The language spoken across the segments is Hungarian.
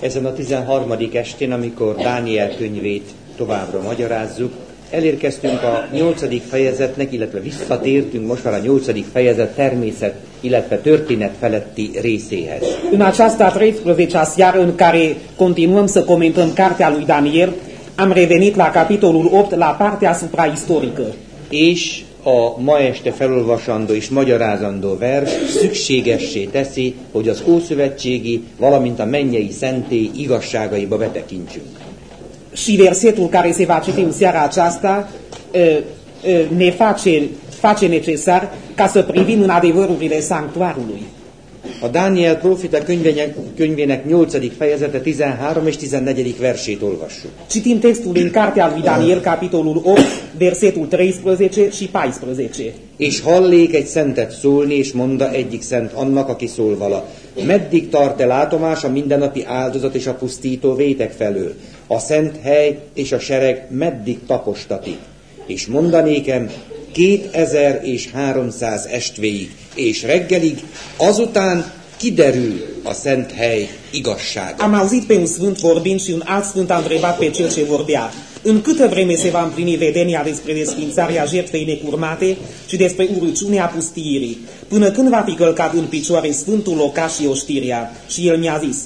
Ezen a 13. estén, amikor Dániel könyvét továbbra magyarázzuk, elérkeztünk a 8. fejezetnek, illetve visszatértünk most már a 8. fejezet természet, illetve történet feletti részéhez. În această 13-a seară în care continuăm să comentăm cartea lui Daniel, am revenit la capitolul 8, la partea supraistorică. És a ma este felolvasandó és magyarázandó vers szükségessé teszi, hogy az ószövetségi, valamint a mennyei szentély igazságaiba betekintsünk. Și versetul care se va citi în seara aceasta ne face, face necesar ca să privim în adevărurile sanctuarului. A Dániel profita könyvének, könyvének 8. fejezete 13 és 14. versét olvassuk. Citim textul din cartea lui Daniel, capitolul 8, versetul 13 și 14. És hallék egy szentet szólni, és monda egyik szent annak, aki szól vala. Meddig tart-e látomás a mindennapi áldozat és a pusztító vétek felől? A szent hely és a sereg meddig tapostatik? És mondanékem, kétezer és háromszáz estvéig, és reggelig, azután kiderül a szent hely igazsága. Am auzit pe un sfânt vorbind și un alt sfânt a întrebat pe cel ce vorbea. În câtă vreme se va împlini vedenia despre desfințarea jertfei necurmate și despre urăciunea pustiirii? Până când va fi călcat în picioare sfântul locaș și oștirea? Și el mi-a zis,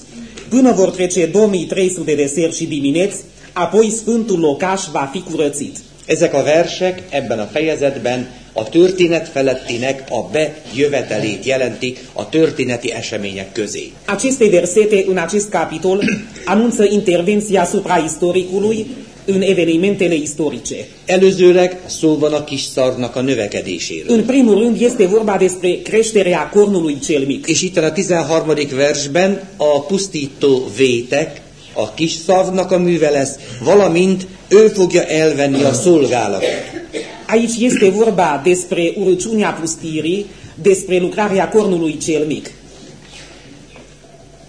până vor trece 2300 de seri și dimineți, apoi sfântul locaș va fi curățit. Ezek a versek ebben a fejezetben a történet felettinek a bejövetelét jelentik a történeti események közé. Aceste versete în acest capitol anunță intervenția asupra istoricului în evenimentele istorice. Előzőleg szó van a kis szarvnak a növekedéséről. În primul rând este vorba despre creșterea cornului cel mic. És itt a 13. versben a pusztító vétek, a kis szarvnak a műve lesz, valamint ő fogja elvenni a szolgálatot. Aici este vorba despre urăciunea pustirii, despre lucrarea cornului cel mic.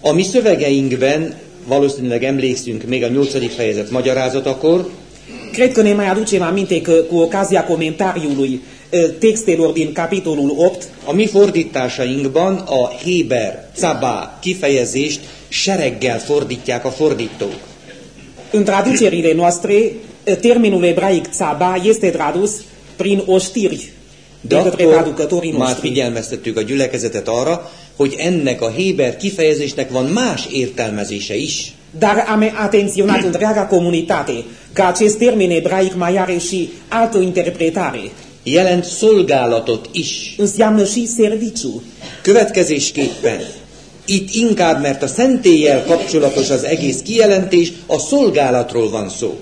A mi szövegeinkben valószínűleg emlékszünk még a 8. fejezet magyarázatakor, Cred că ne mai aducem aminte că cu ocazia comentariului textelor din capitolul 8, a mi fordításainkban a Héber, Cabá kifejezést sereggel fordítják a fordítók. în traducerile noastre, termenul ebraic tzaba este tradus prin oștiri de De către traducătorii már noștri. figyelmeztettük a gyülekezetet arra, hogy ennek a Héber kifejezésnek van más értelmezése is. Dar am atenționat întreaga comunitate că acest termen ebraic mai are și altă interpretare. Jelent szolgálatot is. Înseamnă și serviciu. Következésképpen itt inkább, mert a szentélyel kapcsolatos az egész kijelentés, a szolgálatról van szó.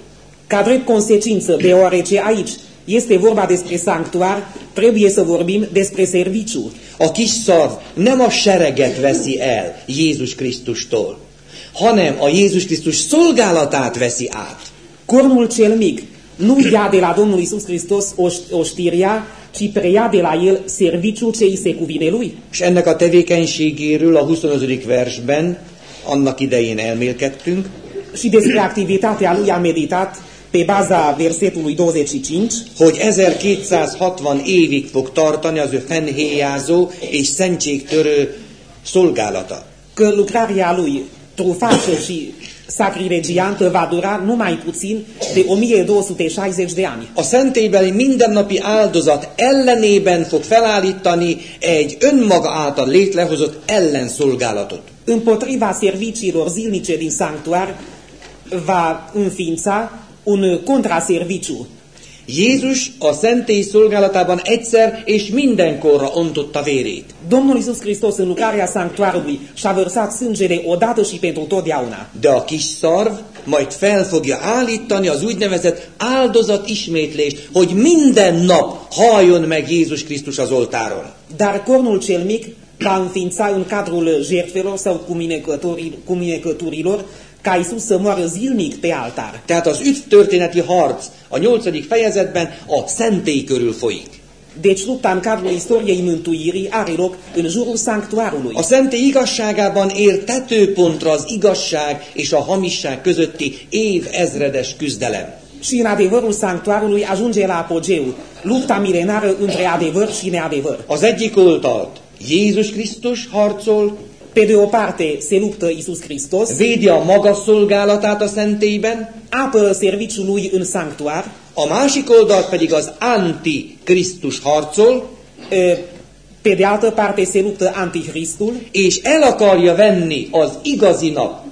Ca drept consecință, deoarece aici este vorba despre sanctuar, trebuie să vorbim despre serviciu. A kis szarv nem a sereget veszi el Jézus Krisztustól, hanem a Jézus Krisztus szolgálatát veszi át. Cornul cel mic nu ia de la Domnul Isus Hristos oș- oștiria, ci preia de la el serviciul ce îi se cuvine lui. És ennek a tevékenységéről a 25. versben annak idején elmélkedtünk, Și despre activitatea lui am meditat pe baza versetului 25, hogy 1260 évig fog tartani az ő fennhéjázó és szentségtörő szolgálata. că lucrarea lui trufașă și sacrilegiantă va dura numai puțin de 1260 de ani. A szentélybeli mindennapi áldozat ellenében fog felállítani egy önmaga által létrehozott ellenszolgálatot. Împotriva serviciilor zilnice din sanctuar va înființa un contraserviciu. Jézus a szentély szolgálatában egyszer és mindenkorra ontotta vérét. Domnul Isus Hristos în lucrarea sanctuarului și-a vărsat sângele odată și pentru totdeauna. De a kis szarv majd fel fogja állítani az úgynevezett áldozat ismétlést, hogy minden nap halljon meg Jézus Krisztus az oltáron. Dar cornul cel mic va înființa în cadrul jertfelor sau cuminecăturilor ca Isus să moară zilnic pe altar. Tehát az üdv történeti harc a nyolcadik fejezetben a szentély körül folyik. Deci lupta în cadrul istoriei mântuirii are loc în jurul sanctuarului. A szentély igazságában ér tetőpontra az igazság és a hamisság közötti évezredes küzdelem. Și în adevărul sanctuarului ajunge la apogeu, lupta milenară între adevăr și neadevăr. Az egyik oldalt Jézus Krisztus harcol, Pe de o parte se luptă Isus Hristos, védi a maga szolgálatát a szentélyben, apără serviciul lui în sanctuar, a másik oldalt pedig az anti-Krisztus harcol, e, pe de altă parte se luptă antichristul és el akarja venni az igazinak,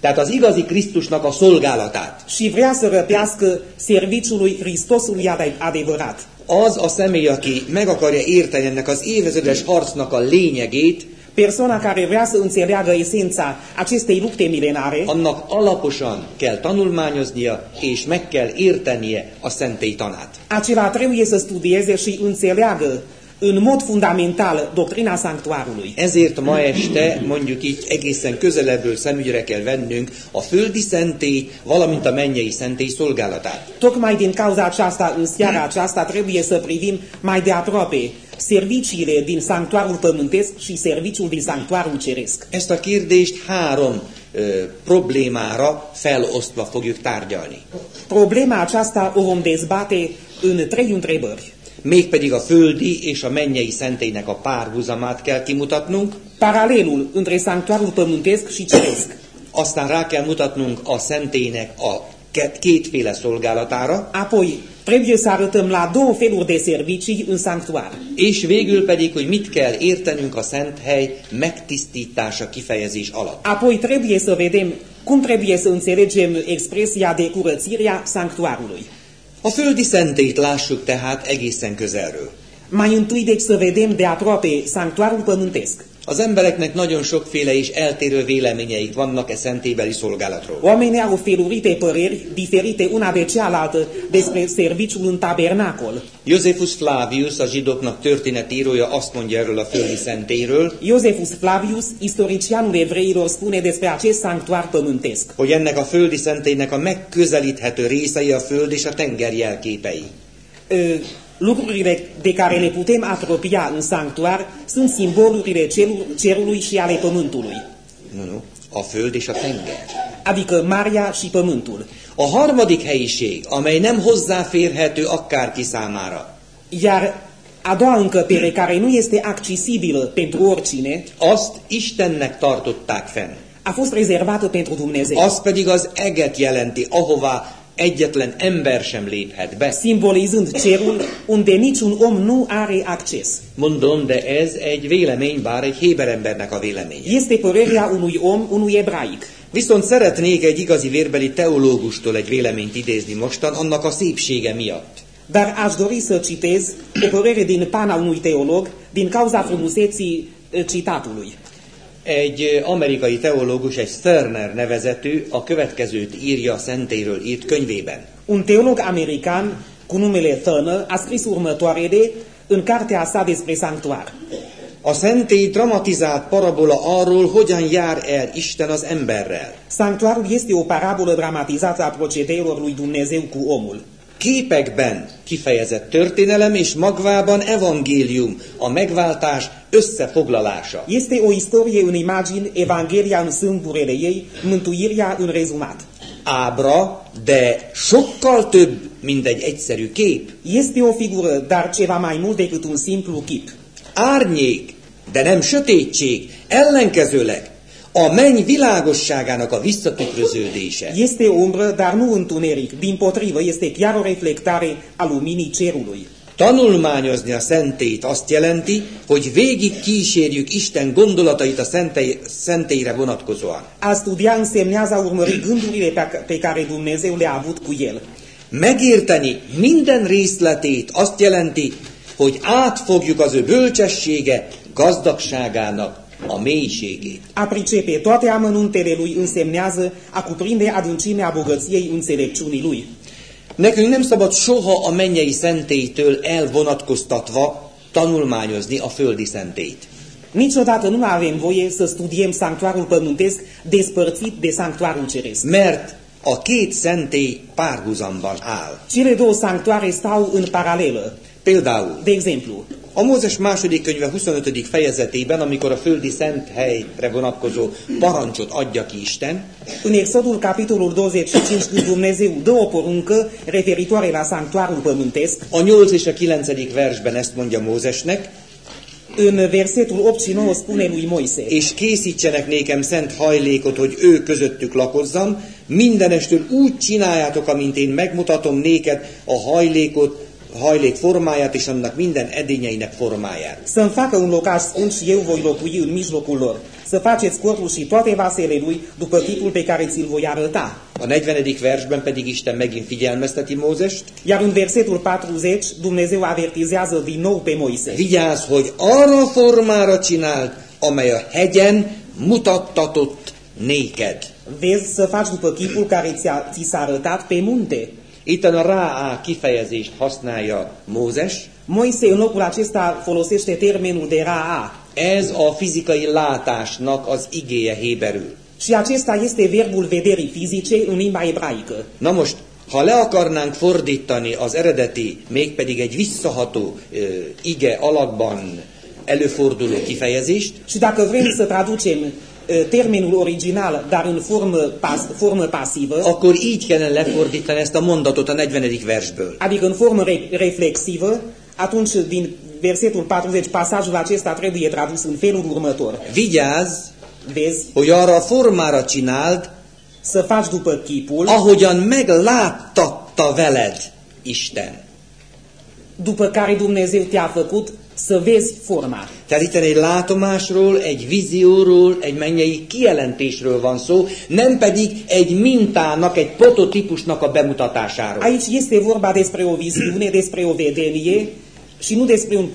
tehát az igazi Krisztusnak a szolgálatát. și vrea să răpească serviciul lui Hristosului ade- adevărat. Az a személy, aki meg akarja érteni ennek az évezredes harcnak a lényegét, Persoana care vrea să înțeleagă esența acestei lupte milenare, annak alaposan kell tanulmányoznia, és meg kell értenie a szentély tanát. acela trebuie să studieze și înțeleagă în mod fundamental doctrina sanctuarului. Ezért ma este, mondjuk így egészen közelebbről szemügyre kell vennünk a földi szentély, valamint a mennyei szentély szolgálatát. Tocmai din cauza aceasta, în seara aceasta, trebuie să privim mai de aproape serviciile din sanctuarul pământesc și serviciul din sanctuarul ceresc. Ezt a kérdést három ö, problémára felosztva fogjuk tárgyalni. Problema aceasta o vom dezbate în trei întrebări. Mégpedig a földi és a mennyei szentélynek a párhuzamát kell kimutatnunk, Paralelul între sanctuarul pământesc și ceresc. aztán rá kell mutatnunk a szentélynek a ke- kétféle szolgálatára, Apoi, trebuie să arătăm la două feluri de servicii în sanctuar. és végül pedig, hogy mit kell értenünk a szent hely megtisztítása kifejezés alatt. Apoi trebuie să vedem cum trebuie să înțelegem expresia de curățirea sanctuarului. A földi szentélyt lássuk tehát egészen közelről. Mai întâi, deci, să vedem de aproape sanctuarul pământesc. Az embereknek nagyon sokféle és eltérő véleményeik vannak e szentélybeli szolgálatról. Oamenii au felurite păreri diferite una de cealaltă despre serviciul în tabernacol. Josephus Flavius, a zsidóknak történetírója azt mondja erről a földi szentélyről, Iosefus Flavius, istoricianul evreilor, spune despre acest sanctuar pământesc. hogy ennek a földi szentélynek a megközelíthető részei a föld és a tenger jelképei. Ö, Lucrurile de care ne putem apropia în sanctuar sunt simbolurile celul- cerului și ale pământului, Nu, nu, a föld és a tenger. adică Maria și pământul. A harmadik helyiség, amely nem hozzáférhető akárki számára, Iar a doua încăpere, care nu este accesibilă pentru oricine, azt Istennek tartották fenn. a fost rezervată pentru Dumnezeu. Az pedig az eget jelenti, ahová egyetlen ember sem léphet be. simbolizând cerul unde niciun om nu are acces. Mondom, de ez egy vélemény, bár egy héber embernek a véleménye. Este părerea unui om, unui ebraic. Viszont szeretnék egy igazi vérbeli teológustól egy véleményt idézni mostan, annak a szépsége miatt. Dar aș dori să citez o părere din pana unui teolog din cauza frumuseții eh, citatului. Egy amerikai teológus, egy Sterner nevezetű, a következőt írja a szentéről írt könyvében. Un teolog american cu numele Thurner a scris următoarele în cartea sa despre sanctuar. A szentély dramatizált parabola arról, hogyan jár el Isten az emberrel. Sanctuarul este o parabolă dramatizată a procedeelor lui Dumnezeu cu omul. Képekben kifejezett történelem és magvában evangélium, a megváltás összefoglalása. Este o istorie în imagini, Evanghelia în sâmburele ei, mântuirea în rezumat. Ábra, de sokkal több, mint egy egyszerű kép. Este o figură, dar ceva mai mult decât un simplu chip. Árnyék, de nem sötétség, ellenkezőleg a menny világosságának a visszatükröződése. Este umbră, dar nu întuneric. Din potrivă, este chiar o reflectare a luminii cerului. Tanulmányozni a szentét azt jelenti, hogy végig kísérjük Isten gondolatait a szentely, szentélyre vonatkozóan. A studia însemnează a urmări gândurile pe care Dumnezeu le-a avut cu el. Megérteni minden részletét azt jelenti, hogy átfogjuk az ő bölcsessége, gazdagságának a mélységét. A pricepe toate amănuntele lui însemnează a cuprinde adâncimea bogăției înțelepciunii lui. Nekünk nem szabad soha a mennyei szentélytől elvonatkoztatva tanulmányozni a földi szentélyt. Niciodată nu avem voie să studiem sanctuarul pământesc despărțit de sanctuarul ceresc. Mert a két szentély párhuzamban áll. Cele două sanctuare stau în paralelă. Például De exemplu, a Mózes második könyve 25. fejezetében, amikor a földi szent helyre vonatkozó parancsot adja ki Isten, În Exodul, capitolul 25, când Dumnezeu dă o poruncă referitoare la sanctuarul pământesc, a 8 és a 9. versben ezt mondja Mózesnek, În versetul 8 și 9 spune lui Moise, és készítsenek nékem szent hajlékot, hogy ő közöttük lakozzam, mindenestől úgy csináljátok, amint én megmutatom néked a hajlékot, hajlék formáját és annak minden edényeinek formáját. să-mi facă un locaș sfânt și eu voi locui în mijlocul lor. Să faceți cortul și toate vasele lui după chipul pe care ți-l voi arăta. A 40. versben pedig Isten megint figyelmezteti Mózest, Iar în versetul 40, Dumnezeu avertizează din nou pe Moise. vigyázz, hogy arra formára csináld, amely a hegyen mutattatott néked. Vezi să faci după chipul care ți s-a arătat pe munte. Itt a ráá kifejezést használja Mózes. Moise în locul acesta folosește termenul de Raa. Ez a fizikai látásnak az igéje héberül. Și acesta este verbul vederii fizice în limba ebraică. Na most, ha le akarnánk fordítani az eredeti, mégpedig egy visszaható ö, ige alakban előforduló kifejezést, Și dacă vrem să traducem termenul original, dar în formă, pas, formă pasivă, akkor így kellene lefordítani ezt a mondatot a 40. versből. adică în formă re- reflexivă, atunci din versetul 40 pasajul acesta trebuie tradus în felul următor. Vigyázz, Vezi, hogy arra a formára csináld, să faci după chipul, ahogyan megláttatta veled Isten. după care Dumnezeu te-a făcut să vezi forma. Tehát itt egy látomásról, egy vízióról, egy mennyei kijelentésről van szó, nem pedig egy mintának, egy prototípusnak a bemutatásáról. Aici este vorba despre o viziune, despre o vedenie și nu despre, un,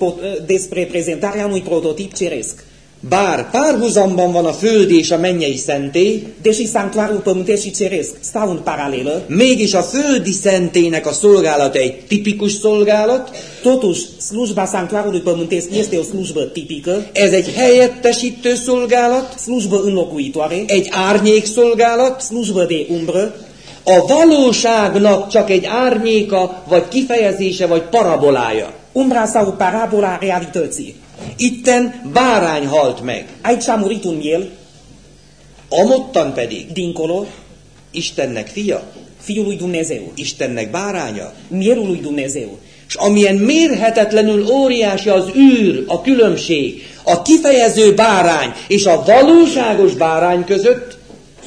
despre prezentarea unui prototip ceresc. Bár párhuzamban van a földi és a mennyei szentély, Deși sanctuarul pământesc și ceresc stau în paralelă, mégis a földi szentélynek a szolgálata egy tipikus szolgálat, totuși slujba sanctuarului pământesc este o slujbă tipică, ez egy helyettesítő szolgálat, slujbă înlocuitoare, egy árnyék szolgálat, slujbă de umbră, a valóságnak csak egy árnyéka, vagy kifejezése, vagy parabolája. umbra sau parabola realității. Itten bárány halt meg, a murit un miel, amottan pedig dincolo, Istennek fia, Fiul lui Dumnezeu, Istennek báránya. mielul lui Dumnezeu. És amilyen mérhetetlenül óriási az űr, a különbség, a kifejező bárány és a valóságos bárány között,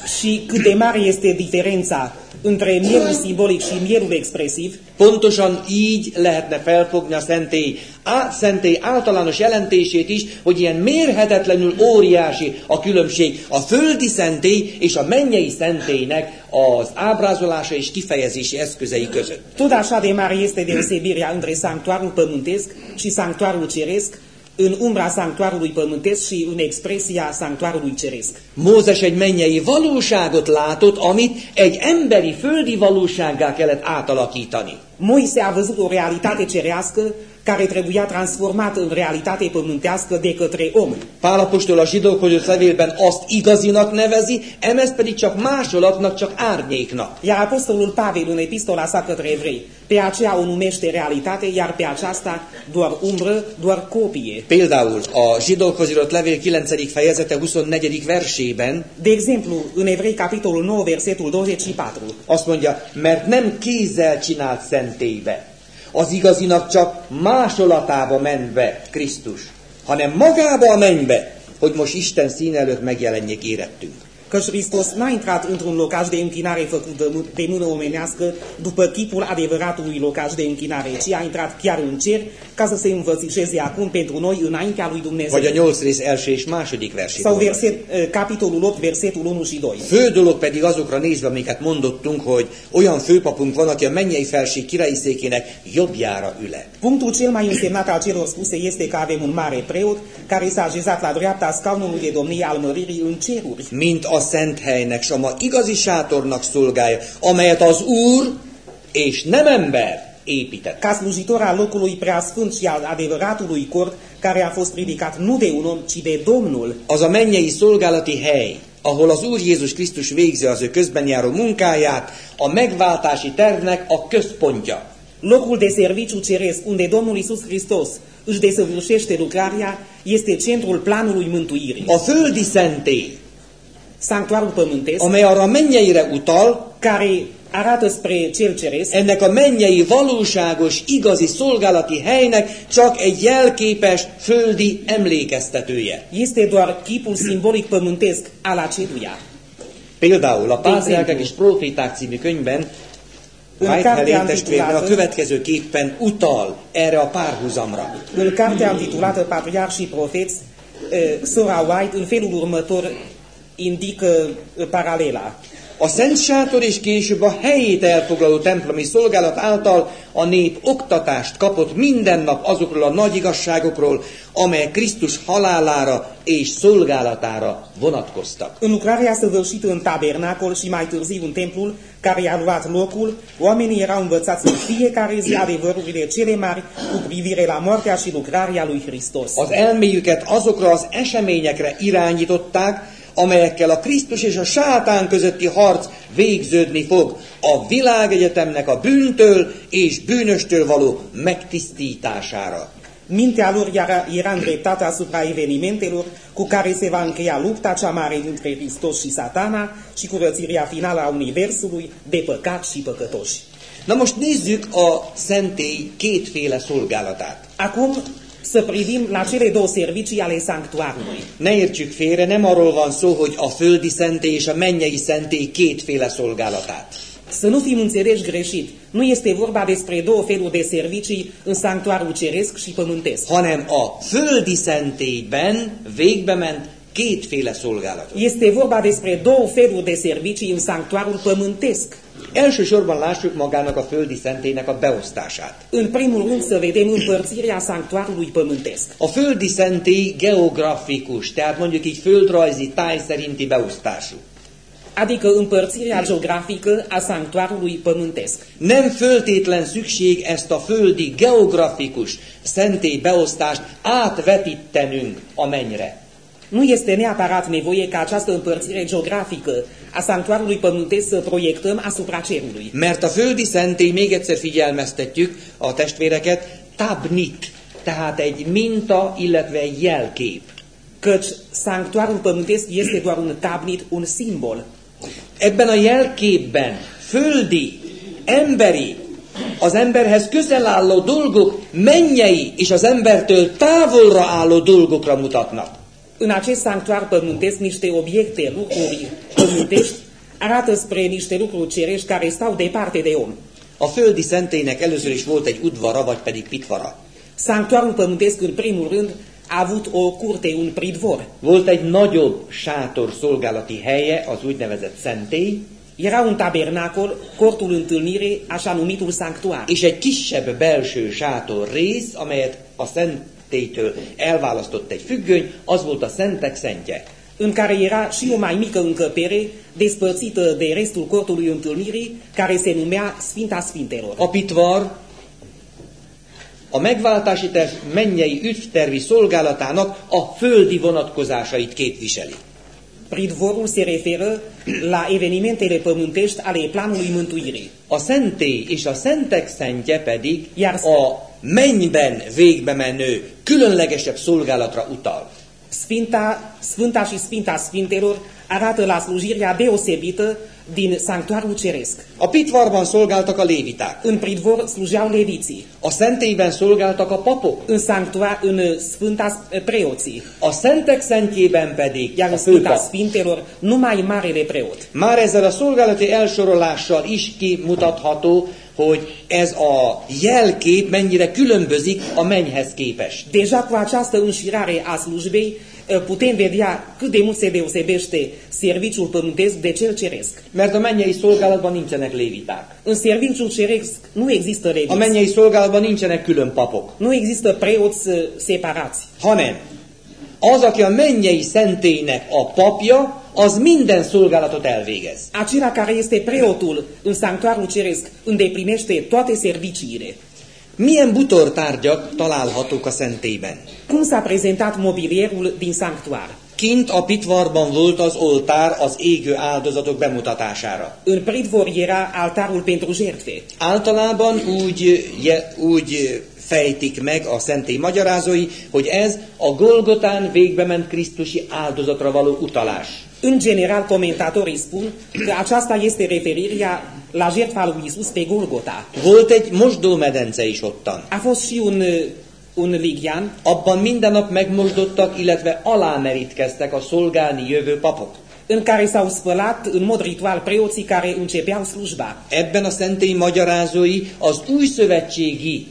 Și cât de mare este diferența între mielul simbolic și mielul expresiv, pontosan így lehetne felfogni a szentély, á, szentély általános jelentését is, hogy ilyen mérhetetlenül óriási a különbség a földi szentély és a mennyei szentélynek az ábrázolása és kifejezési eszközei között. tot așa de mare este deosebirea între sanctuarul pământesc și sanctuarul ceresc, în umbra sanctuarului pământesc și în expresia sanctuarului ceresc. Mózes egy mennyei valóságot látott, amit egy emberi, földi valósággá kellett átalakítani. Moise a văzut o realitate cerească care trebuia transformată în realitate pământească de către om. Pál apostol a zsidókhoz levélben azt igazinak nevezi, emez pedig csak másolatnak, csak árnyéknak. Iar apostolul Pavel în epistola sa către evrei, pe aceea o numește realitate, iar pe aceasta doar umbră, doar copie. Például a zsidókhoz írott levél 9. fejezete 24. versében De exemplu, în Evrei, capitolul 9, versetul 24, azt mondja, mert nem kézzel csinált szentélybe, az igazinak csak másolatába ment be Krisztus, hanem magába a mennybe, hogy most Isten szín előtt megjelenjék érettünk. Căci Hristos n-a intrat într-un locaș de închinare făcut de, mâ- de mână omenească după chipul adevăratului locaș de închinare, ci a intrat chiar în cer ca să se învățișeze acum pentru noi înaintea lui Dumnezeu. Vagy a nyolc rész első és második Sau versében. verset, eh, capitolul 8, versetul 1 și 2. Fő dolog pedig azokra nézve, amiket mondottunk, hogy olyan főpapunk van, aki a mennyei felség királyi székének jobbjára üle. Punctul cel mai însemnat al celor spuse este că avem un mare preot care s-a așezat la dreapta scaunului de domnie al măririi în ceruri. mint a szent helynek, s a ma igazi sátornak szolgálja, amelyet az Úr és nem ember épített. Ca slujitor al locului preasfânt și al adevăratului cort care a fost ridicat nu de un om, ci de Domnul. Az a mennyei szolgálati hely, ahol az Úr Jézus Krisztus végzi az ő közben járó munkáját, a megváltási tervnek a központja. Locul de serviciu ceresc unde Domnul Isus Hristos își desăvârșește lucrarea este centrul planului mântuirii. A földi szentély sanctuarul pământesc, amely arra a mennyeire utal, care arată spre cel ceresc, ennek a mennyei valóságos, igazi szolgálati helynek csak egy jelképes, földi emlékeztetője. este doar chipul simbolic pământesc al aceluia. Például a Pátriárkák exemplu. és Proféták című könyvben În Whitehead cartea testvér a következőképpen utal erre a párhuzamra. În cartea intitulată Patriarhi și Profeți, eh, Sora White în felul următor indică eh, paralela. A Szent Sátor és később a helyét elfoglaló templomi szolgálat által a nép oktatást kapott minden nap azokról a nagy igazságokról, amelyek Krisztus halálára és szolgálatára vonatkoztak. În lucrarea săvârșită în tabernacol și mai târziu în templul care a luat locul, oamenii erau învățați în fiecare zi adevărurile cele mari cu privire la moartea și lucrarea lui Hristos. Az elméjüket azokra az eseményekre irányították, amelyekkel a Krisztus és a sátán közötti harc végződni fog, a világegyetemnek a bűntől és bűnöstől való megtisztítására. Mintea lor era, îndreptată asupra evenimentelor cu care se va încheia lupta cea mare între Hristos și satana și curățirea finală a Universului de păcat și păcătoși. Na most nézzük a szentély kétféle szolgálatát. Acum să privim la cele două servicii ale sanctuarului. Ne értsük félre, nem arról van szó, hogy a földi szentély és a mennyei szentély kétféle szolgálatát. Să nu fim înțeleși greșit, nu este vorba despre două feluri de servicii în sanctuarul ceresc și pământesc. hanem a földi szentélyben végbe ment kétféle szolgálat. Este vorba despre două feluri de servicii în sanctuarul pământesc. Elsősorban lássuk magának a földi szentélynek a beosztását. În primul rând să vedem împărțirea sanctuarului pământesc. A földi szentély geografikus, tehát mondjuk így földrajzi táj szerinti beosztású. adică împărțirea geografică a sanctuarului pământesc. Nem föltétlen szükség ezt a földi geografikus szentély beosztást átvetítenünk a mennyre. Nu este neapărat nevoie ca această împărțire geografică a sanctuarului pământesc să proiectăm asupra cerului. Mert a földi szentély, még egyszer figyelmeztetjük a testvéreket, tabnit, tehát egy minta, illetve egy jelkép. Căci sanctuarul pământesc este doar un tabnit, un simbol. Ebben a jelképben földi, emberi, az emberhez közel álló dolgok mennyei és az embertől távolra álló dolgokra mutatnak. În acest sanctuar pământesc, niște obiecte, lucruri pământești arată spre niște lucruri cerești care stau departe de om. A földi szentélynek először is volt egy udvara, vagy pedig pitvara. Sanctuarul pământesc, în primul rând, a avut o curte, un pridvor. Volt egy nagyobb sátor szolgálati helye, az úgynevezett szentély, Era un tabernacol, cortul întâlnire, așa numitul sanctuar. és egy kisebb belső sátor rész, amelyet a szentélytől elválasztott egy függöny, az volt a szentek szentje. în care era și o mai mică încăpere despărțită de restul cortului întâlnirii, care se numea Sfinta Sfintelor. A pitvar a megváltási terv mennyei üdvtervi szolgálatának a földi vonatkozásait képviseli. Pridvorul se referă la evenimentele pământești ale planului mântuirii. A szentély és a szentek szentje pedig Jár- a mennyben végbe menő, különlegesebb szolgálatra utal. Sfinta, Sfânta și Sfinta Sfintelor arată la slujirea deosebită din sanctuarul ceresc. A pitvarban szolgáltak a léviták, În pridvor slujeau leviții, a szentélyben szolgáltak a papok, în sanctuar, în Sfânta preoții, a szentek szentjében pedig iar a Sfânta. Sfintelor numai marele preot. Már ezzel a szolgálati elsorolással is kimutatható, hogy ez a jelkép mennyire különbözik a mennyhez képest. Deja cu această înșirare a slujbei eh, putem vedea cât de mult se deosebește serviciul pământesc de cel ceresc. Mert a mennyei szolgálatban nincsenek léviták. În serviciul ceresc nu există A leviți, mennyei szolgálatban nincsenek külön papok, nu există preoți eh, separați. hanem az, aki a mennyei szentélynek a papja, az minden szolgálatot elvégez. Acela care este preotul în sanctuarul ceresc îndeplinește toate serviciile. Milyen butortárgyak találhatók a szentélyben? Cum s-a prezentat mobilierul din sanctuar? Kint a pitvarban volt az oltár az égő áldozatok bemutatására. În pridvor era altarul pentru jertfe. Általában úgy, je, úgy fejtik meg a szentély magyarázói, hogy ez a Golgotán végbe ment Krisztusi áldozatra való utalás. În general, comentatorii spun că aceasta este referirea la jertfa lui Isus pe Golgota. Volt egy mosdómedence is ottan. A fost și un, un ligyan, Abban minden nap megmosdottak, illetve alámerítkeztek a szolgálni jövő papok. în care s-au spălat în mod ritual preoții care începeau slujba. Ebben a szentély magyarázói az új szövetségi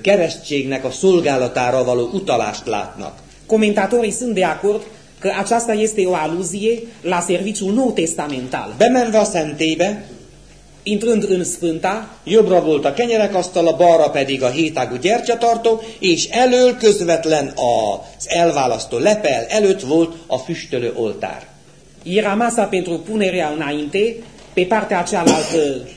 keresztségnek a szolgálatára való utalást látnak. Comentatorii sunt de acord că aceasta este o aluzie la serviciul nou testamental. Bemenve a szentélybe, Intrând în Sfânta, jobbra volt a kenyerek balra pedig a hétágú gyertyatartó, és elől közvetlen az elválasztó lepel előtt volt a füstölő oltár. era masa pentru punerea înainte, pe partea cealaltă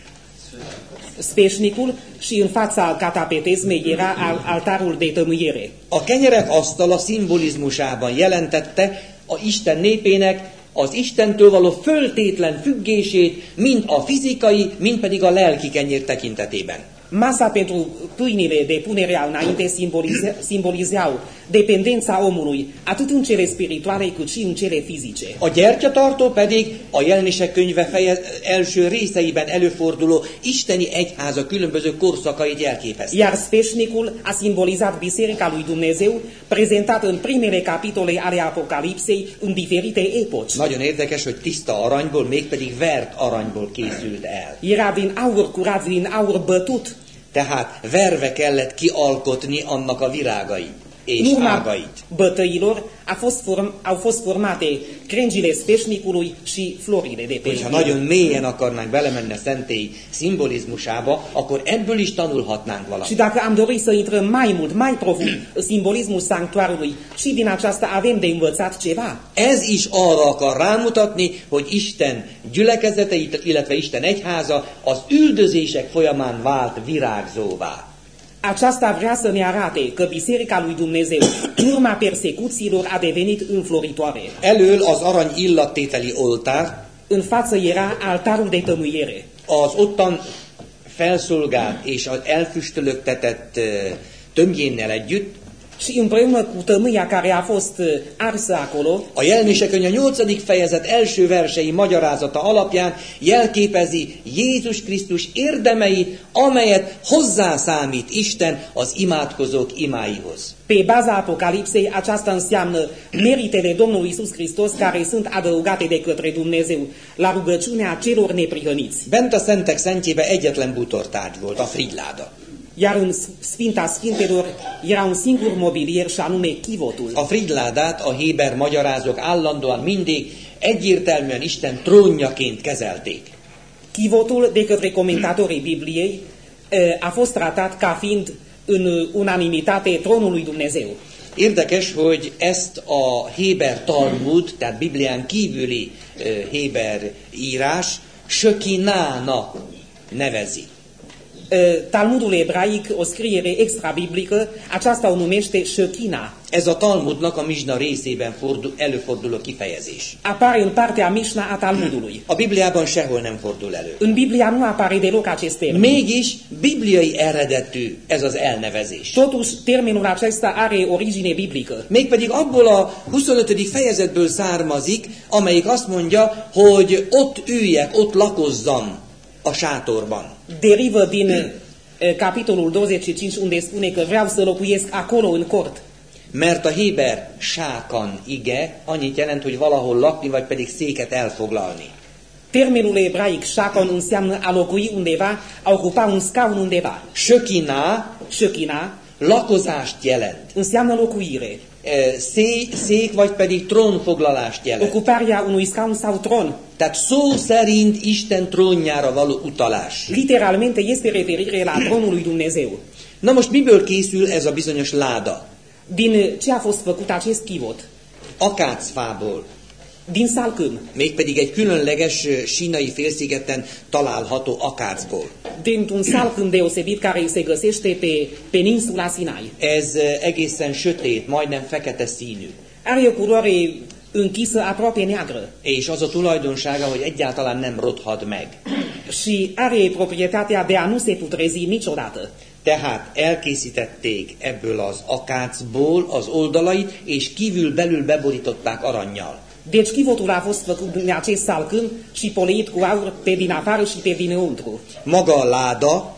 speșnicul și în fața catapetezmei era al- altarul de tămâiere. A kenyerek asztala szimbolizmusában jelentette a Isten népének az Istentől való föltétlen függését, mind a fizikai, mind pedig a lelki kenyér tekintetében. Masa pentru pâinile de punerea înainte simbolize, simbolizeau dependența omului, atât în cele spirituale cât și în cele fizice. A gyertyatartó pedig a jelenések könyve feje, első részeiben előforduló isteni egyháza különböző korszakait jelképezte. Iar speșnicul a simbolizat Biserica lui Dumnezeu, prezentată în primele capitole ale Apocalipsei în diferite epoci. Nagyon érdekes, hogy tiszta aranyból, mégpedig vert aranyból készült el. Era din aur curat, din aur bătut. Tehát verve kellett kialkotni annak a virágait és urma ágait. bătăilor a fost form, au fost formate crengile speșnicului și florile de pe Hogyha ele. nagyon mélyen akarnánk belemenni a szentély szimbolizmusába, akkor ebből is tanulhatnánk Și valamit. dacă am dorit să intrăm mai mult, mai profund în simbolismul sanctuarului, și din aceasta avem de învățat ceva. Ez is arra akar rámutatni, hogy Isten gyülekezeteit, illetve Isten egyháza az üldözések folyamán vált virágzóvá. Aceasta vrea să ne arate că Biserica lui Dumnezeu, în urma persecuțiilor, a devenit înfloritoare. Elől az arany illattételi oltár, În față era altarul de tămâiere. az ottan felszolgált és az elfüstölögtetett tömjénnel együtt, Și împreună cu tămâia care a fost uh, arsă acolo, a jelenések könyve 8. fejezet első versei magyarázata alapján jelképezi Jézus Krisztus érdemeit, amelyet hozzászámít Isten az imádkozók imáihoz. pe baza Apocalipsei, aceasta înseamnă meritele Domnului Isus Hristos care sunt adăugate de către Dumnezeu la rugăciunea celor neprihăniți. Bent a Szentek Szentjébe egyetlen bútortárgy volt, a frigyláda. Iar în Sfinta Sfintelor era un singur mobilier și anume chivotul. A frigyládát a Héber magyarázók állandóan mindig egyértelműen Isten trónjaként kezelték. Chivotul, de către comentatorii Bibliei, a fost tratat ca fiind în unanimitate tronul lui Dumnezeu. Érdekes, hogy ezt a Héber Talmud, tehát Biblián kívüli Héber írás Sökinának nevezi. Eh, Talmudul ebraic, o scriere extra-biblică, aceasta o numește Shekina. Ez a Talmudnak a Mizsna részében fordul, előforduló kifejezés. Apare în partea Mishnah a Talmudului. A Bibliában sehol nem fordul elő. În Biblia nu apare deloc acest termen. Mégis bibliai eredetű ez az elnevezés. Totuși, termenul acesta are origine biblică. Mégpedig abból a 25. fejezetből származik, amelyik azt mondja, hogy ott üljek, ott lakozzam a sátorban. Derivă din eh, capitolul 25, unde spune că vreau să locuiesc acolo în cort. Mert a Héber sákan ige annyit jelent, hogy valahol lakni, vagy pedig széket elfoglalni. Termenul ebraic shakon înseamnă a locui undeva, a ocupa un scaun undeva. Sökiná Shekina lakozást jelent. înseamnă locuire. E, Szé, szék vagy pedig trónfoglalást jelent. Ocuparea unui scaun sau tron. Tehát szó szerint Isten trónjára való utalás. Literalmente este referire la tronul lui Dumnezeu. Na most miből készül ez a bizonyos láda? Din ce a fost făcut acest chivot? Akácfából. Din salcâm. Mégpedig egy különleges ö, sínai félszigeten található akácból. Dintr-un salcâm deosebit care se găsește pe peninsula Sinai. Ez ö, egészen sötét, majdnem fekete színű. Are o culoare închisă aproape neagră És az a tulajdonsága, hogy egyáltalán nem rothad meg. și are proprietatea de a nu se putrezi niciodată. Tehát elkészítették ebből az akácból az oldalait, és kívül belül beborították arannyal. Deci chivotul a fost făcut din acest salcâm și poleit cu aur pe din afară și pe dinăuntru. Maga a láda,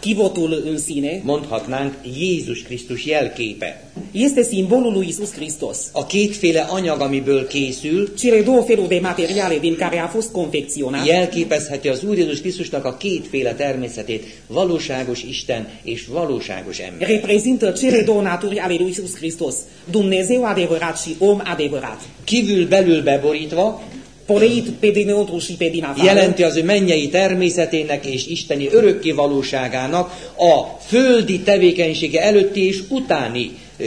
Chivotul în sine mondhatnánk Jézus Krisztus jelképe. este simbolul lui Isus Hristos. A kétféle anyag, amiből készül, Cele două feluri de materiale din care a fost confecționat jelképezheti az Úr Jézus Krisztusnak a kétféle természetét, valóságos Isten és valóságos ember. reprezintă cele două naturi ale lui Isus Hristos, Dumnezeu adevărat și om adevărat. Kívül belül beborítva, Jelenti az ő mennyei természetének és isteni örökké valóságának a földi tevékenysége előtti és utáni ö,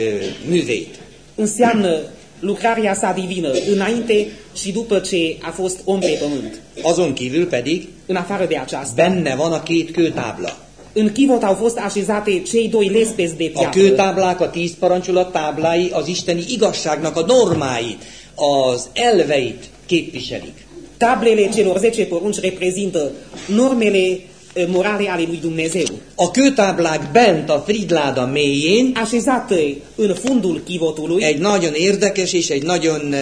művét. înseamnă lucrarea sa divină înainte și după ce a fost om pe pământ. Azon kívül pedig În afară de aceasta, benne van a két kőtábla. în chivot au fost așezate cei doi lespezi de A piatră. kőtáblák, a tíz parancsolat táblái az isteni igazságnak a normáit, az elveit képviselik. Tablele celor 10 porunci reprezintă normele eh, morale ale lui Dumnezeu. A kőtáblák bent a Fridláda mélyén Așezate în fundul chivotului egy nagyon érdekes és egy nagyon ö,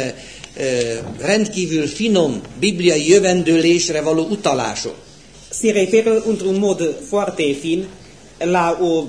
rendkívül finom bibliai jövendőlésre való utalások. se referă într-un mod foarte fin la o,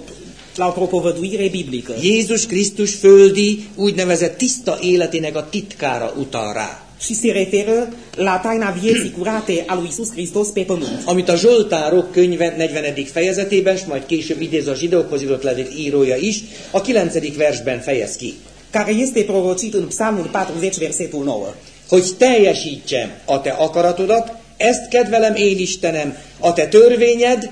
la o propovăduire biblică. Jézus Krisztus földi úgynevezett tiszta életének a titkára utal rá. Și se referă la taina vieții curate a lui Isus Hristos pe pământ. Amit a Zsoltárok könyve 40. fejezetében, és majd később idéz a zsidókhoz írott levél írója is, a 9. versben fejez ki. Care este prorocit în Psalmul 40, versetul 9. Hogy teljesítsem a te akaratodat, ezt kedvelem én Istenem, a te törvényed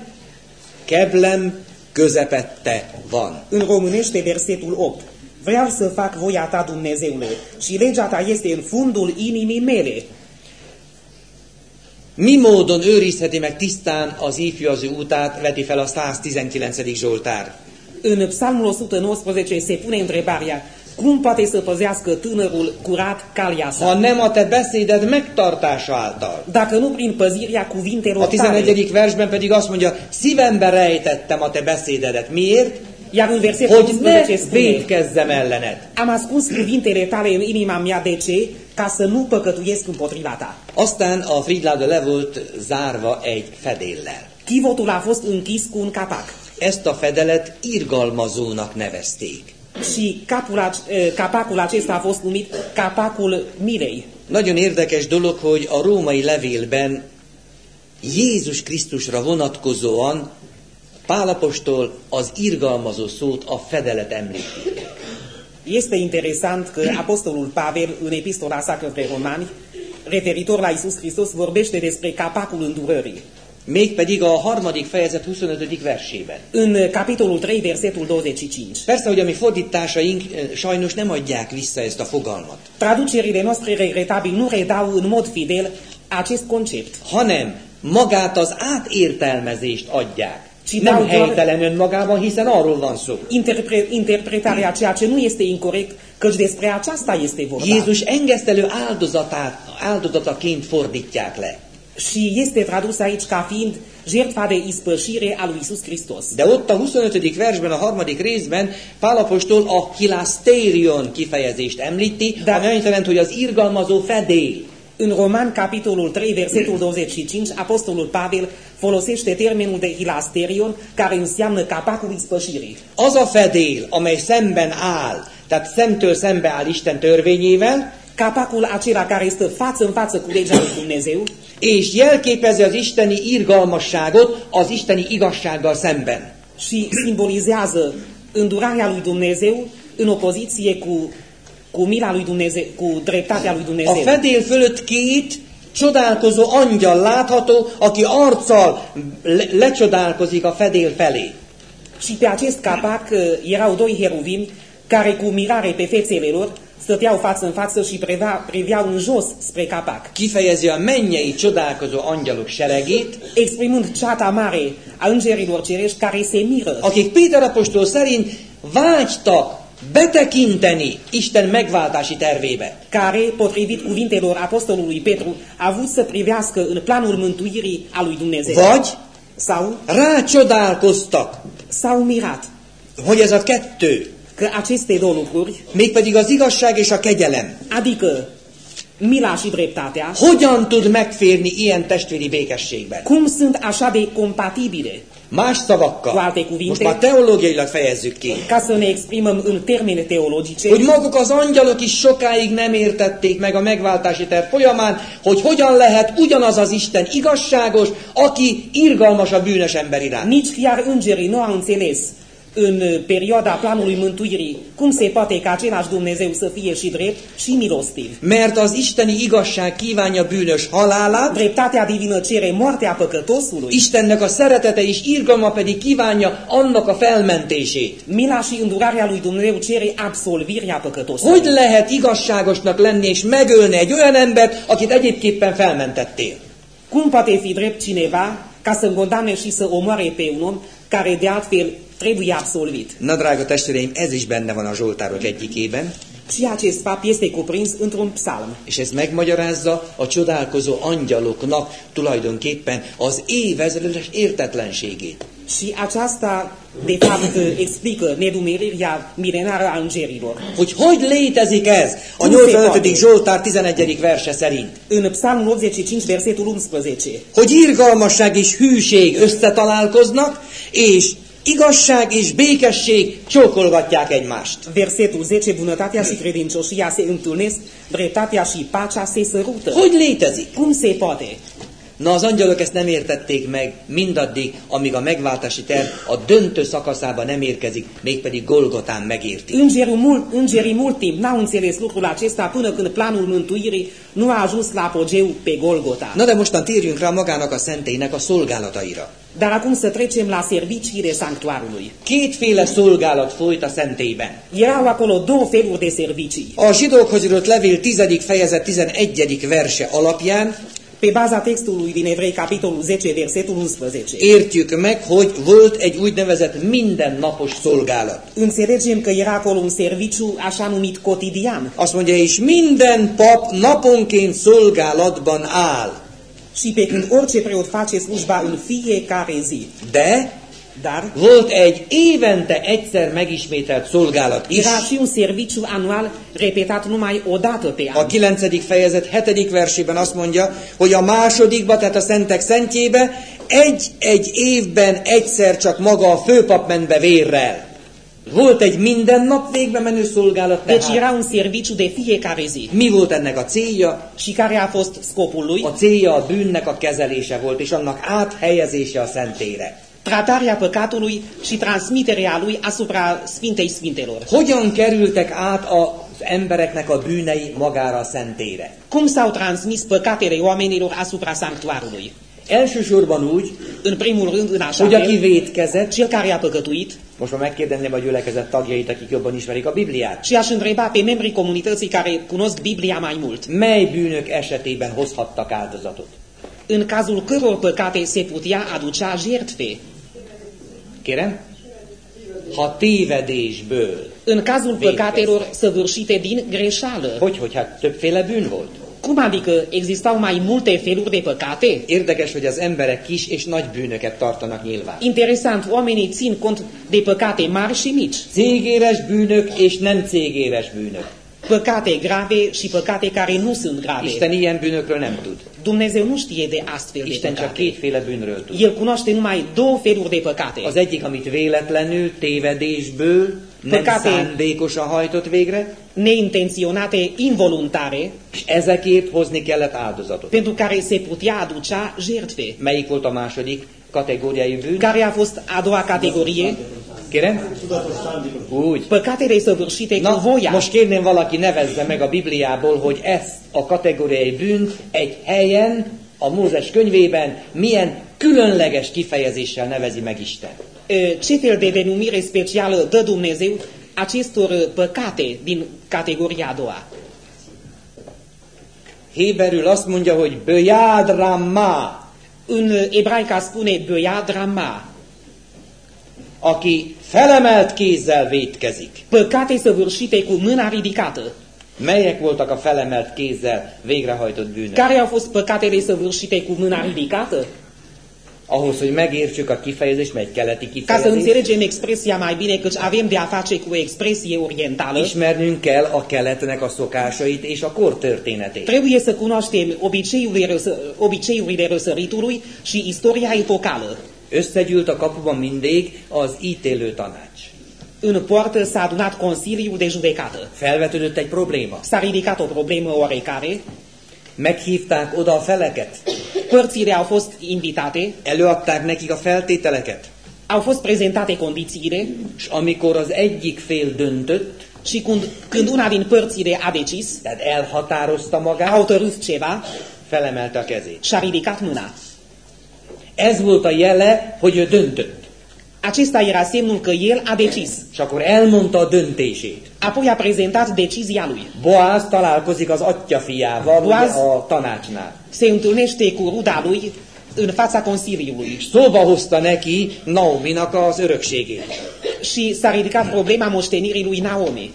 keblem közepette van. În românește, versetul 8. Vreau să fac voia ta, Dumnezeule, și legea ta este în fundul inimii mele. Mi módon őrizheti meg tisztán az ifjú az ő útát, veti fel a 119. Zsoltár. În Psalmul 119 se pune întrebarea, cum poate să păzească tânărul curat calea sa? Ha nem a te beszéded megtartása által. Dacă nu prin păzirea A cuvintelor tale. 11. versben pedig azt mondja, szívembe rejtettem a te beszédedet. Miért? Iar în versetul Hogy ne 11 spune, védkezzem ellened. am ascuns cuvintele tale în inima mea, de ce? Ca să nu păcătuiesc împotriva ta. Aztán a Fridláda le volt zárva egy fedéllel. Chivotul a fost închis cu un capac. Ezt a fedelet irgalmazónak nevezték. Și capul, ac- capacul acesta a fost numit capacul mirei. Nagyon érdekes dolog, hogy a római levélben Jézus Krisztusra vonatkozóan Pálapostól az irgalmazó szót, a fedelet említi. Este interesant că apostolul Pavel, în epistola sa către romani, referitor la Isus Hristos, vorbește despre capacul îndurării. Mégpedig a harmadik fejezet 25. versében. În capitolul 3, versetul 25. Persze, hogy a mi fordításaink eh, sajnos nem adják vissza ezt a fogalmat, Traducerile noastre regretabil nu redau în mod fidel acest concept, hanem magát az átértelmezést adják. Nem helytelen önmagában, hiszen arról van szó. Interpre- interpretarea ceea ce nu este incorrect, căci despre aceasta este vorba. Jézus engesztelő áldozatát, áldozataként fordítják le. Și este tradus aici ca fiind jertfa de ispășire a lui Isus Hristos. De ott a 25. versben, a harmadik részben Pálapostól a hilasterion kifejezést említi, De- ami annyit jelent, hogy az irgalmazó fedél. În Roman, capitolul 3, versetul 25, apostolul Pavel folosește termenul de hilasterion, care înseamnă capacul ispășirii. Az a fedél, amely szemben áll, tehát szemtől szembe áll Isten törvényével, Capacul acela care stă față în față cu legea lui Dumnezeu és jelképezi az isteni irgalmasságot az isteni igazsággal szemben. și simbolizează îndurarea lui Dumnezeu în opoziție cu, cu mila lui Dumnezeu, cu dreptatea lui A Dumnezeu. fedél fölött két csodálkozó angyal látható, aki arccal le- lecsodálkozik a fedél felé. Și pe acest capac uh, erau doi heruvimi care cu mirare pe fețele lor stăteau față în față și privea, priveau în jos spre capac, Kifejezi a mennyei csodálkozó angyalok seregét, exprimând ceata mare a îngerilor cerești care se miră, akik Péter apostol szerint vágytak betekinteni Isten megváltási tervébe. care, potrivit cuvintelor apostolului Petru, a avut să privească în planul mântuirii a lui Dumnezeu. Vagy Sau rácsodálkoztak, s-au mirat hogy ez a kettő, că aceste două lucruri, mégpedig az igazság és a kegyelem, adică Mila și dreptatea, hogyan tud megférni ilyen testvéri békességben? cum sunt așa de compatibile? Más Cu szavakkal, alte cuvinte. most már teológiailag fejezzük ki, Ca să ne exprimăm în termeni teologice, hogy maguk az angyalok is sokáig nem értették meg a megváltási terv folyamán, hogy hogyan lehet ugyanaz az Isten igazságos, aki irgalmas a bűnös ember iránt. nici chiar îngerii nu au înțeles în uh, perioada planului mântuirii cum se poate ca același Dumnezeu să fie și drept și milostiv. Mert az isteni igazság kívánja bűnös halálát, Dreptatea divină cere moartea păcătosului, Istennek a szeretete és irgalma pedig kívánja annak a felmentését. mila și îndurarea lui Dumnezeu cere absolvirea păcătosului. Hogy lehet igazságosnak lenni és megölni egy olyan embert, akit egyébképpen felmentettél? Cum poate fi drept cineva ca să condamne și să omoare pe un om care de altfel trebuie absolvit? Na, drága testvéreim, ez is benne van a Zsoltárok egyikében, Și acest fapt este cuprins într-un psalm. és ez megmagyarázza a csodálkozó angyaloknak tulajdonképpen az évezredes értetlenségét. Și aceasta, de fapt, explică nedumerirea milenară a îngerilor. Hogy hogy létezik ez a Cum se 85. poate? Zsoltár 11. verse szerint? În psalmul 85, versetul 11, Hogy irgalmasság és hűség összetalálkoznak, és igazság és békesség csókolgatják egymást. versetul 10, bunătatea și credincioșia se întâlnesc, dreptatea și pacea se sărută. Hogy létezik? Cum se poate? Na, az angyalok ezt nem értették meg mindaddig, amíg a megváltási terv a döntő szakaszába nem érkezik, mégpedig Golgotán megérti. Îngerul mult, îngerii mult timp n-au înțeles lucrul acesta până când planul mântuirii nu a ajuns la apogeu pe Golgota. Na de mostan térjünk rá magának a szentélynek a szolgálataira. Dar acum să trecem la serviciile sanctuarului. Kétféle szolgálat folyt a szentélyben. Erau acolo două feluri de servicii. A zsidókhoz írott levél 10. fejezet 11. verse alapján Pe baza textului din Evrei, capitolul 10, versetul 11, értjük meg, hogy volt egy úgynevezett mindennapos szolgálat. înțelegem că era acolo un serviciu așa numit cotidian. Azt mondja, és minden pap naponként szolgálatban áll. Și pe când orice preot face slujba în fiecare zi. De Dar volt egy évente egyszer megismételt szolgálat is. era și un serviciu anual repetat numai o dată pe A an. 9. fejezet 7. versében azt mondja, hogy a másodikba, tehát a szentek szentjébe egy-egy évben egyszer csak maga a főpap ment be vérrel. Volt egy minden nap végbe menő szolgálat, Deci tehát era un serviciu de fiecare zi. mi volt ennek a célja? Și care a fost scopul lui? A célja a bűnnek a kezelése volt, és annak áthelyezése a szentére. Tratarea păcatului și transmiterea lui asupra Sfintei Sfintelor. Hogyan kerültek át az embereknek a bűnei magára a szentére? Cum s-au transmis păcatele oamenilor asupra sanctuarului? Elsősorban úgy, În primul rând, în așa hogy aki vétkezett, cel care a păcătuit, most már megkérdezném a gyülekezet tagjait, akik jobban ismerik a Bibliát, și aș întreba pe membrii comunității care cunosc Biblia mai mult, mely bűnök esetében hozhattak áldozatot? în cazul căror păcate se putea aducea jertfe. Kérem? Ha tévedésből. În cazul păcatelor săvârșite din greșeală. Hogy, hogy hát többféle bűn volt? Cum adică existau mai multe feluri de păcate? Érdekes, hogy az emberek kis és nagy bűnöket tartanak nyilván. Interesant, oamenii țin cont de păcate mari și mici, Cégéres bűnök és nem cégéres bűnök. păcate grave și păcate care nu sunt grave. Isten ilyen bűnökről nem tud. Dumnezeu nu știe de astfel de Isten csak păcate. kétféle bűnről tud. El cunoaște numai două feluri de păcate. Az egyik, amit véletlenül, tévedésből, nem szándékosan hajtott végre, neintenționate, involuntare, és ezekért hozni kellett áldozatot. pentru care se putea aducea jertfe. Melyik volt a második kategóriai bűn? Care a fost a doua categorie? Kérem? Úgy. Păcatele săvârșite cu Na, voia. most kérném valaki nevezze meg a Bibliából, hogy ezt a kategóriai bűnt egy helyen, a Mózes könyvében milyen különleges kifejezéssel nevezi meg Isten. E, Ce fel de denumire specială dă Dumnezeu acestor e, păcate din categoria a doua? Héberül azt mondja, hogy Böjád Ramma, În ebraica spune băia drama, aki felemelt kézzel vétkezik. păcate săvârșite cu mâna ridicată. Melyek voltak a felemelt kézzel végrehajtott bűnök? Care au fost păcatele săvârșite cu mâna ridicată? Ahhoz, hogy megértsük a kifejezést, mely keleti Ca să kifejezés, înțelegem expresia mai bine, căci avem de a face cu o expresie orientală, ismernünk kell a keletnek a szokásait és a kor történetét. trebuie să cunoaștem obiceiurile, răsă, obiceiurile răsăritului și istoria epocală. Összegyűlt a kapuban mindig az ítélő tanács. În poartă s-a adunat Consiliul de Judecată. Felvetődött egy probléma. S-a ridicat o problemă oarecare, Meghívták oda a feleket, părțile au fost invitate, előadták nekik a feltételeket, au fost prezentate condițiile és amikor az egyik fél döntött, și când, când una din părțile a decis, tehát elhatározta a magát, hotărât ceva felemelte a kezét. și a ridicat mâna. Ez volt a jele, hogy ő döntött. Acesta era semnul că el a decis. És akkor elmondta a döntését. Apoi a prezentat decizia lui. Boáz találkozik az atyafiával ugye, Boaz- a tanácsnál. Se întâlnește cu ruda lui în fața Consiliului szóba hozta neki Naominak az örökségét. și s-a ridicat problema moștenirii lui Naomi.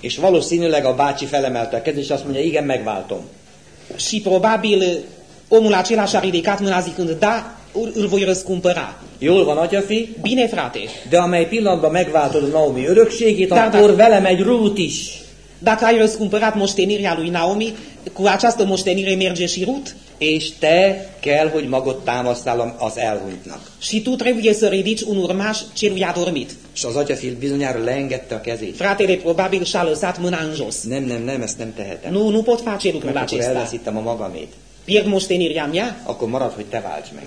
És valószínűleg a bácsi felemelte a kezét, és azt mondja, igen, megváltom. Și probabil omul acela și-a ridicat mâna zicând, da, îl îl voi răscumpăra. Jól van, atyafi, Bine, frate, de amely pillanatban megváltod Naomi örökségét, Da, da. akkor vele megy Rút is. dacă ai răscumpărat moștenirea lui Naomi, cu această moștenire merge și Rut És te kell, hogy magot támasztál az elhunytnak. și tu trebuie să ridici un urmaș celui adormit. És az atyafi bizonyára leengedte a kezét. Fratele probabil și-a lăsat mâna în jos. Nem, nem, nem, ezt nem tehetem. Nu, nu pot face lucrul Mert akkor acesta. elveszítem a magamét. Pierd moștenirea mea, Akkor marad, hogy te válts meg.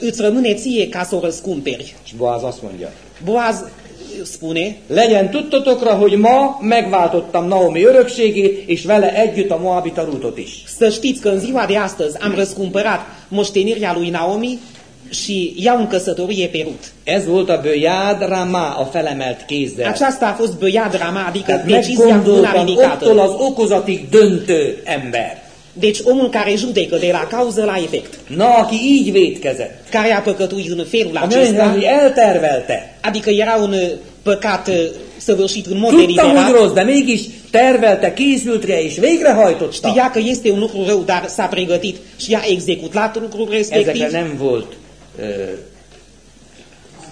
Îți rămâne ție ca să o răscumperi. És Boaz azt mondja, Boaz spune, legyen tudtotokra, hogy ma megváltottam Naomi örökségét, és vele együtt a Moabita Rútot is. să știți că în ziua de astăzi am răscumpărat moștenirea lui Naomi și iau în căsătorie pe Rut. Ez volt a Böjád Ramá a felemelt kézzel. Aceasta a fost băiat drama, adică Tehát decizia mâna meggondoltan ottól ridicată. az okozatig döntő ember. Deci omul care judecă de la cauză la efect, Na, aki így védkezett, care a păcătuit în felul ami olyan, acesta, hogy eltervelte. adică era un uh, păcat uh, săvârșit în mod Tudta, hogy deliberat, rossz, de mégis tervelte, készült rá és végrehajtotta. știa că este un lucru rău, dar s-a pregătit și a executat lucrul Ezekre respectiv. nem volt ö,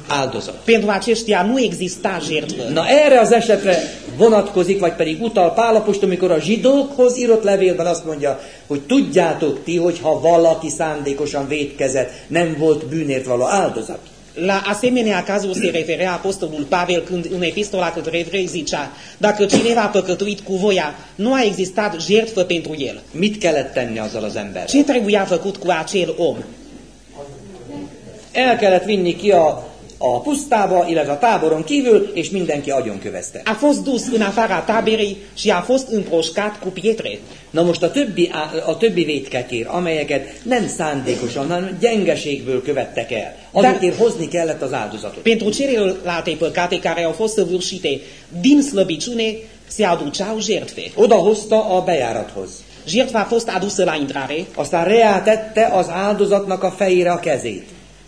áldozat. Pentru aceștia nu exista jertfă. Na erre az esetre vonatkozik, vagy pedig utal Pálapostól, amikor a zsidókhoz írott levélben azt mondja, hogy tudjátok ti, hogy ha valaki szándékosan védkezett, nem volt bűnért való áldozat. La asemenea cazuri se referea Apostolul Pavel când în epistola către evrei zicea Dacă cineva a păcătuit cu voia, nu a existat jertfă pentru el. Mit kellett tenni azzal az ember? Ce trebuia făcut cu acel om? El kellett vinni ki a, a pusztába, illetve a táboron kívül, és mindenki agyonkövezte. A fost dus în afara taberei și a fost împroșcat cu pietre. Na most a többi, á- a többi védkekér, amelyeket nem szándékosan, hanem gyengeségből követtek el, azokért hozni kellett az áldozatot. Pentru celelalte păcate care au fost săvârșite din slăbiciune, se aduceau jertfe. Oda hozta a bejárathoz. Jertfa a fost adusă la intrare, Aztán reátette az áldozatnak a fejére a kezét.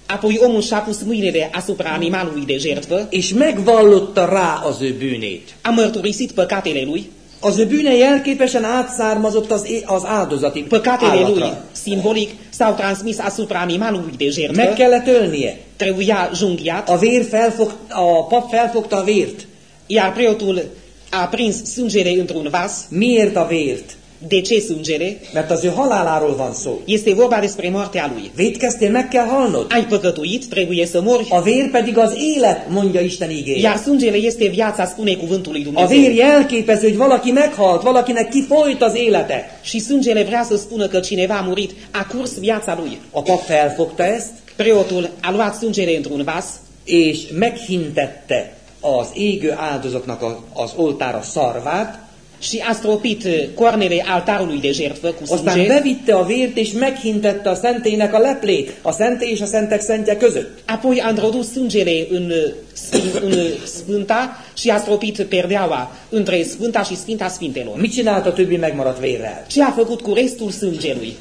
Apoi omul și-a pus mâinile asupra animalului de jertfă, És megvallotta rá az ő bűnét. a mărturisit păcatele lui, Az ő bűne jelképesen átszármazott az, az áldozati Păcatele lui, állatra. simbolic, s-au transmis asupra animalului de Meg jertfă, kellett ölnie. trebuia junghiat, A vér felfog, a pap felfogta a vért. iar preotul a prins sângele într-un vas. Miért a vért? De ce sângele? Mert az ő haláláról van szó. Este vorba despre moartea lui. Védkeztél, meg kell halnod. Ai păcătuit, trebuie să mori, A vér pedig az élet, mondja Isten igéje. iar sângele este viața, spune cuvântul lui A Dumnezeu. vér jelképező, hogy valaki meghalt, valakinek kifolyt az élete. Și sângele vrea să spună că cineva a murit, a curs viața lui. A pap felfogta ezt, Preotul a luat sângele într-un vas és meghintette az égő áldozatnak a- az oltára szarvát, și a stropit uh, coarnele altarului de jertfă cu aztán sânge, bevitte a vért, és meghintette a szentélynek a leplét, a szentély és a szentek szentje között. apoi a introdus sângele în, uh, în uh, sfânta și a stropit perdeaua între sfânta și sfinta sfintelor. Mit csinált a többi megmaradt vérrel? Ce a făcut cu restul sângelui?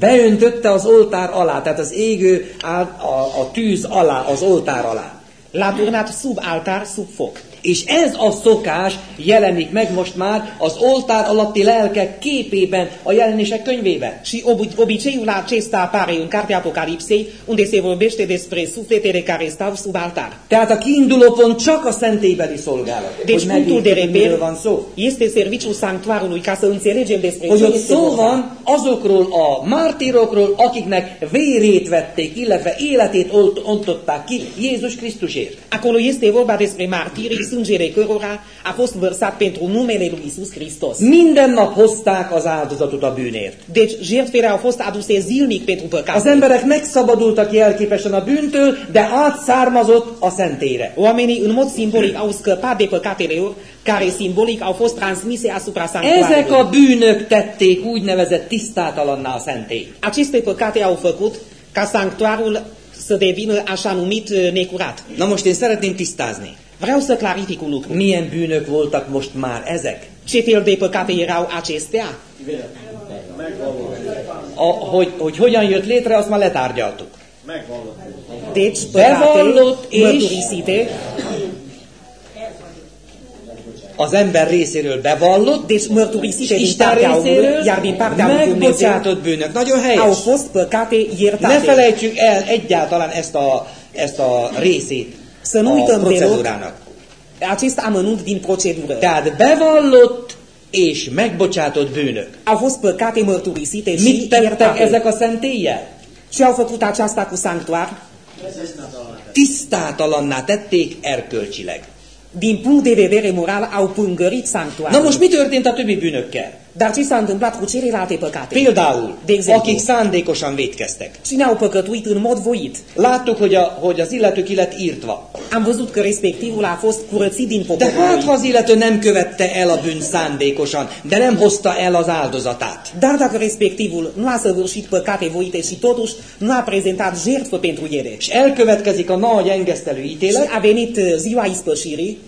Beöntötte az oltár alá, tehát az égő á- a, a tűz alá, az oltár alá. L-a turnat sub altar, sub foc. És ez a szokás jelenik meg most már az oltár alatti lelkek képében, a jelenések könyvében. Și ob- obiceiul acesta apare în cartea Apocalipsei, unde se vorbește despre sufletele care stau sub altar. Tehát a kiinduló pont csak a szentélybeli szolgálat. Deci punctul de reper van szó. este serviciul sanctuarului, ca să înțelegem despre Hogy ce este szó van azokról a mártírokról, akiknek vérét vették, illetve életét olt- ontották ki Jézus Krisztusért. Acolo este vorba despre martirii, sângele cărora a fost vărsat pentru numele lui Isus Hristos. Minden nap hozták az áldozatot a bűnért. Deci jertfele au fost aduse zilnic pentru Az păcate. emberek megszabadultak jelképesen a bűntől, de átszármazott a szentére. Oamenii în mod simbolic au scăpat de păcatele lor, care simbolic au fost transmise asupra Ezek sanctuarului. a bűnök tették úgynevezett tisztátalanná a szentélyt. Aceste păcate au făcut ca sanctuarul să devină așa numit uh, necurat. Na most én szeretném tisztázni. Vreau să clarific un lucru. Milyen bűnök voltak most már ezek? Ce fel de păcate erau acestea? A, hogy, hogy hogyan jött létre, azt már letárgyaltuk. Deci, Bevallott és- Az ember részéről bevallott, deci mărturisite din Isten partea omului, iar din partea lui Dumnezeu bűnök. Nagyon au helyes. fost păcate Ne felejtsük el egyáltalán ezt a, ezt a részét Să nu a uităm deloc procedúrának. acest amănunt din procedură. Tehát bevallott és megbocsátott bűnök. Au fost păcate mărturisite și Mit tettek iertate. ezek a szentélyel? Ce au făcut aceasta cu sanctuar? Tisztátalanná tették erkölcsileg. Din punct de vedere moral au pângărit Na sanctuarul. most mi történt a többi bűnökkel? Dar ce s-a întâmplat cu celelalte păcate? Például, De exemplu, akik szándékosan vétkeztek. cine au păcătuit în mod voit? Láttuk, hogy, a, hogy az illető ki lett írtva. Am văzut că respectivul a fost curățit din De poporul hát, lui. ha az illető nem követte el a bűn szándékosan, de nem hozta el az áldozatát. Dar dacă respectivul nu a săvârșit păcate voite și totuși nu a prezentat jertfă pentru ele És elkövetkezik a nagy engesztelő și ítélet, a venit uh, ziua ispășirii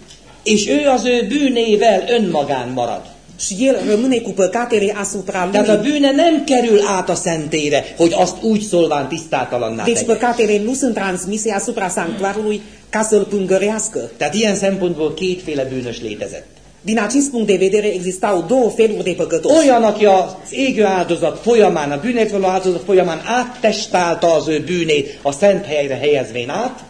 és ő az ő bűnével önmagán marad. Și el rămâne cu păcatele asupra Tehát a lui. bűne nem kerül át a szentére, hogy azt úgy szólván tisztátalanná Deci păcatele nu sunt transmise asupra sanctuarului ca să-l pângărească. Tehát ilyen szempontból kétféle bűnös létezett. Din acest punct de vedere existau două feluri de păcătoși. Olyan, aki az égő áldozat folyamán, a bűnét való áldozat folyamán áttestálta az ő bűnét a szent helyre helyezvén át,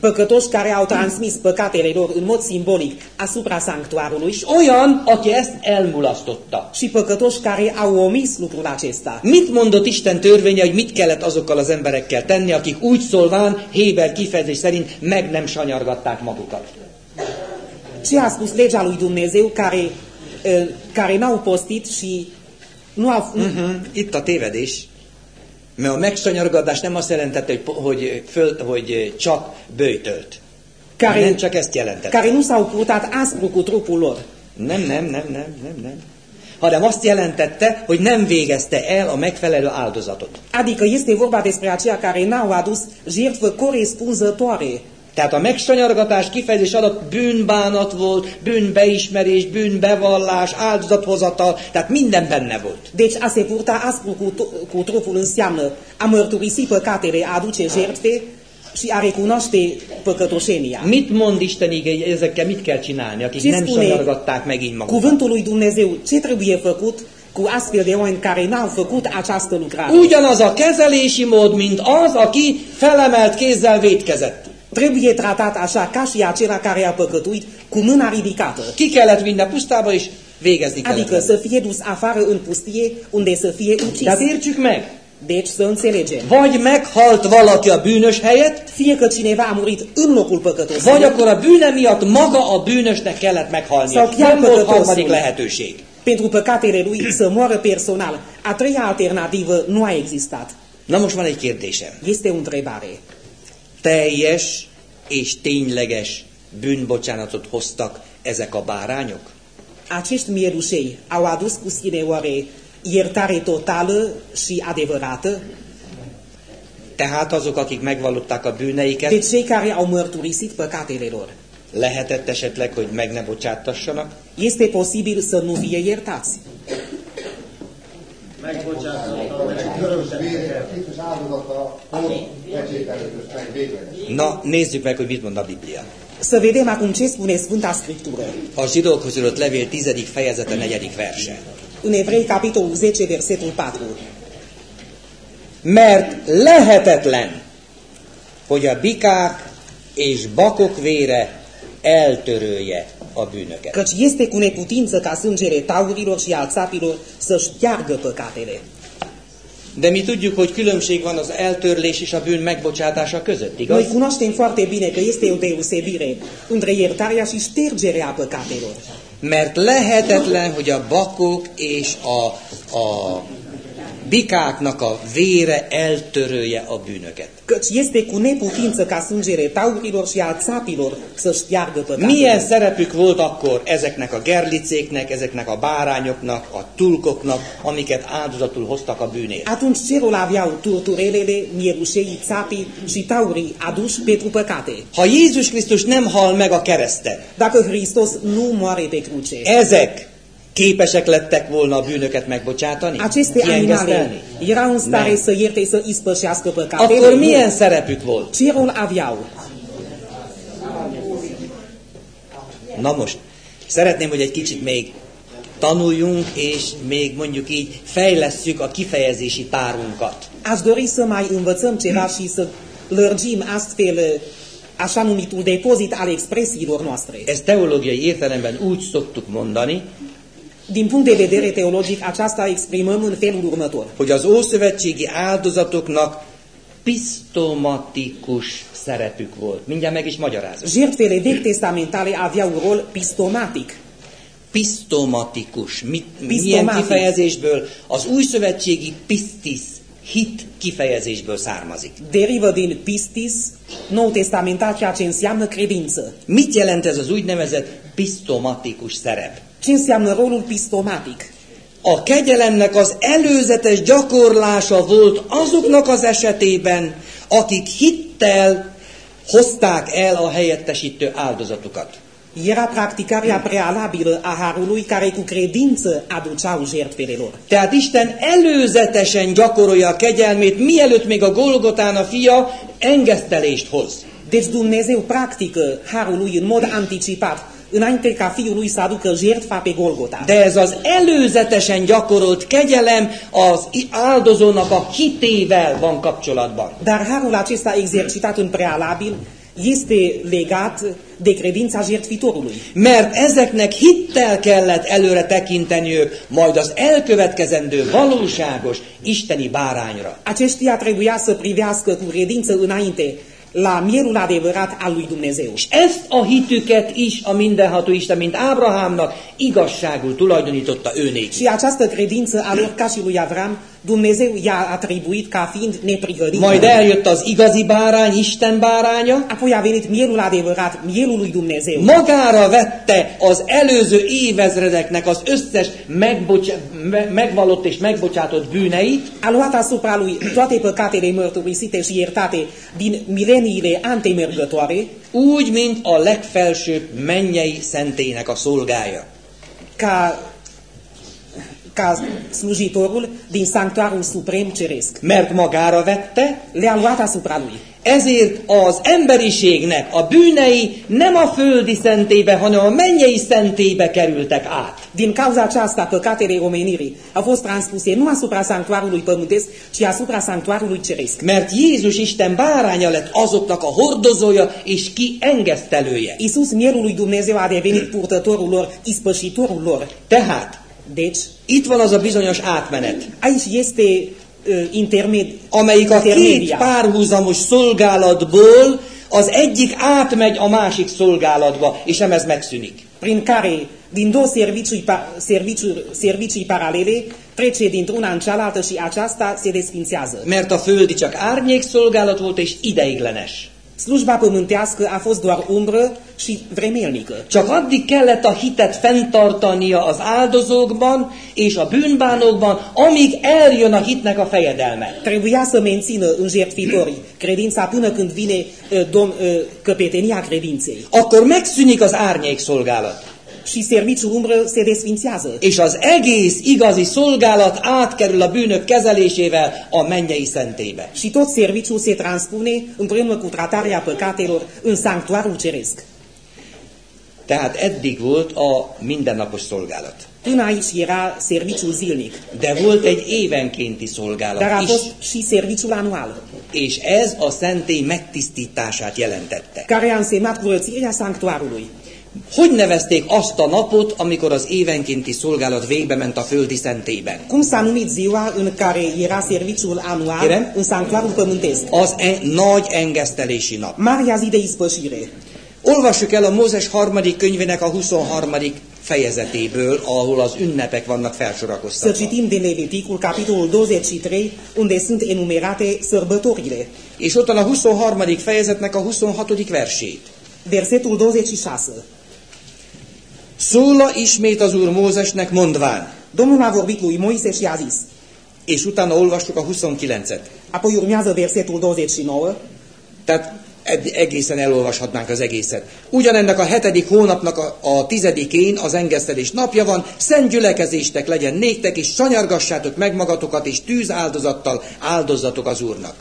Păcătoși care au transmis păcatele lor în mod simbolic asupra sanctuarului és olyan, aki ezt elmulasztotta. și păcătoși care au omis lucrul acesta. Mit mondott Isten törvénye, hogy mit kellett azokkal az emberekkel tenni, akik úgy szólván, Héber kifejezés szerint meg nem sanyargatták magukat? Ce a spus legea lui Dumnezeu care, care n-au postit și nu au... Uh-huh. Itt a tévedés. Mert a megsanyargatás nem azt jelentette, hogy, hogy, föl, hogy csak bőjtölt. care, Nem csak ezt jelentette. care nu s-au purtat aspru cu trupul lor. Nem, nem, nem, nem, nem, nem. Hanem azt jelentette, hogy nem végezte el a megfelelő áldozatot. Adică este vorba despre aceia care n-au adus jertfă corespunzătoare. Tehát a megsanyargatás kifejezés alatt bűnbánat volt, bűnbeismerés, bűnbevallás, áldozathozatal, tehát minden benne volt. Deci a se purta aspru cu, cu trupul înseamnă a mărturisi păcatele, a aduce jertfe și a recunoaște păcătoșenia. Mit mond Isten igény, ezekkel mit kell csinálni, akik Ce nem sanyargatták meg így magukat? cuvântul lui Dumnezeu? Ce trebuie făcut cu astfel de oameni care n-au făcut această lucrare? Ugyanaz a kezelési mód, mint az, aki felemelt kézzel vétkezett. Trebuie tratat așa ca și acela care a păcătuit cu mâna ridicată. Ki kellett vinni a pusztába, és végezni kellett. Adică să fie dus afară în pustie unde să fie ucis. Tehát értsük meg, Deci să înțelegem. vagy meghalt valaki a bűnös helyett, Fie că cineva a murit în locul vagy păcătosului, akkor a bűne miatt maga a bűnösnek kellett meghalnia. Sau chiar Nem volt harmadik lehetőség. pentru păcatele lui să moară personal. A treia alternativă nu a existat. Na most van egy kérdésem. Este o întrebare. Teljes és tényleges bűnbocsánatot hoztak ezek a bárányok? Acești mielușei au adus cu sine oare iertare totală și adevărată? Tehát azok, akik megvallották a bűneiket, De cei care au mărturisit păcatele lor. lehetett esetleg, hogy meg ne bocsáttassanak? Este posibil să nu fie iertați. Megbocsátott Na, nézzük meg, hogy mit mond a Biblia. Să vedem acum ce spune Sfânta Scriptură. A zsidókhoz írott levél 10. fejezete 4. verse. În Evrei, capitolul 10, versetul 4. Mert lehetetlen, hogy a bikák és bakok vére eltörölje a bűnöket. Căci este cu neputință ca sângele taurilor și al țapilor să șteargă păcatele. De mi tudjuk, hogy különbség van az eltörlés és a bűn megbocsátása között, igaz? Noi cunoaștem foarte bine că este o deosebire între iertarea și ștergerea păcatelor. Mert lehetetlen, hogy a bakok és a, a bikáknak a vére eltörölje a bűnöket. Căci este cu neputință ca sângele taurilor și al țapilor să șteargă păcatele. Milyen szerepük volt akkor ezeknek a gerlicéknek, ezeknek a bárányoknak, a tulkoknak, amiket áldozatul hoztak a bűnért? Atunci ce rol aveau turturelele, mielușei, țapii și taurii aduși pentru păcate? Ha Jézus Krisztus nem hal meg a kereszten, Dacă Hristos nu moare pe cruce, ezek képesek lettek volna a bűnöket megbocsátani? aceste animale erau în stare Nem. să ierte, să ispășească păcatele? Akkor milyen szerepük volt? Ce rol aveau? Na most, szeretném, hogy egy kicsit még tanuljunk, és még mondjuk így fejlesszük a kifejezési tárunkat. Aș dori să mai învățăm ceva și să lărgim astfel eh, așa numitul depozit al expresiilor noastre. Ezt teológiai értelemben úgy szoktuk mondani, Din punct de vedere teologic, aceasta exprimăm în felul următor. hogy az ószövetségi áldozatoknak pisztomatikus szerepük volt. Mindjárt meg is magyarázom. Jertfele vechi testamentale aveau un rol pistomatic. Pisztomatikus. Mit, milyen kifejezésből? Az újszövetségi pistis, hit kifejezésből származik. Derivă din pistis, nou testamental, ceea ce înseamnă credință. Mit jelent ez az úgynevezett pisztomatikus szerep? Ce înseamnă rolul pistomatic? A kegyelemnek az előzetes gyakorlása volt azoknak az esetében, akik hittel hozták el a helyettesítő áldozatukat. Era practicarea prealabilă a harului care cu credință aduceau jertfele lor. Tehát Isten előzetesen gyakorolja a kegyelmét, mielőtt még a Golgotán a fia engesztelést hoz. Deci Dumnezeu practică harul lui în mod anticipat, înainte ca fiul lui să aducă jertfa pe Golgota. De ez az előzetesen gyakorolt kegyelem az áldozónak a hitével van kapcsolatban. Dar harul acesta exercitat în prealabil este legat de credința jertfitorului. Mert ezeknek hittel kellett előre tekinteniük, majd az elkövetkezendő valóságos isteni bárányra. Aceștia trebuia să privească cu credință înainte la mielul adevărat al lui Dumnezeu. És ezt a hitüket is a mindenható Isten, mint Ábrahámnak igazságul tulajdonította ő néki. Și această credință a lor ca și lui Avram, Dumnezeu i-a atribuit ca fiind neprihănit. Majd eljött az igazi bárány, Isten báránya, Apoi a venit mielul adevărat, mielul lui Dumnezeu. magára vette az előző évezredeknek az összes megbocsa- me- megvalott és megbocsátott bűneit, A luat asupra lui toate păcatele mărturisite și iertate din mileniile antemergătoare, úgy, mint a legfelsőbb mennyei szentének a szolgája. ca, ca slujitorul din sanctuarul suprem ceresc. Mert magára vette, Le-a luat asupra lui. ezért az emberiségnek a bűnei nem a földi szentébe, hanem a mennyei szentébe kerültek át. Din cauza aceasta, păcatele omenirii au fost transpuse nu asupra sanctuarului pământesc, ci asupra sanctuarului ceresc. Mert Jézus Isten báránya lett azoknak a hordozója és kiengesztelője. Iisus, mielul lui Dumnezeu, a devenit purtătorul lor, ispășitorul lor. Tehát Deci, itt van az a bizonyos átmenet, aici este uh, intermed, amelyik a két párhuzamos szolgálatból az egyik átmegy a másik szolgálatba, és nem ez megszűnik. prin care din două servicii, serviciuri, servicii paralele trece dintr-una în cealaltă și aceasta se desfințează. Mert a földi csak árnyék szolgálat volt és ideiglenes. Slujba pământească a fost doar umbră și vremelnică. Csak addig kellett a hitet fenntartania az áldozókban és a bűnbánókban, amíg eljön a hitnek a fejedelme. Trebuia să mențină în jertfitori credința până când vine uh, dom, uh, căpetenia credinței. Akkor megszűnik az árnyék szolgálat. Și serviciul umbră se desfințează. És az egész igazi szolgálat átkerül a bűnök kezelésével a mennyei szentébe. Și tot serviciul se transpune împreună cu tratarea păcatelor în sanctuarul ceresc. Tehát eddig volt a mindennapos szolgálat. Până aici era serviciul zilnic, De volt egy évenkénti dar a szolgálat is, fost și serviciul anual, és ez a szentély megtisztítását jelentette. care a însemnat curățirea sanctuarului. Hogy nevezték azt a napot, amikor az évenkénti szolgálat végbe ment a földi szentélyben? Cum s-a numit ziua în care era serviciul anual Kérem? în sanctuarul pământesc? Az e nagy engesztelési nap. Marea zi de ispășire. Olvassuk el a Mózes harmadik könyvének a 23. fejezetéből, ahol az ünnepek vannak Să felsorakoztatva. citim din Leviticul, capitolul 23, unde sunt enumerate sărbătorile. És ott a 23. fejezetnek a 26. versét. Versetul 26. Szóla ismét az Úr Mózesnek mondván, Domnul a vorbit lui Moise și a zis. és utána olvassuk a 29-et. Apoi urmează versetul 29. Tehát egészen elolvashatnánk az egészet. Ugyanennek a hetedik hónapnak a, a tizedikén az engesztelés napja van, szent gyülekezéstek legyen néktek, és sanyargassátok meg magatokat, és tűzáldozattal áldozzatok az Úrnak.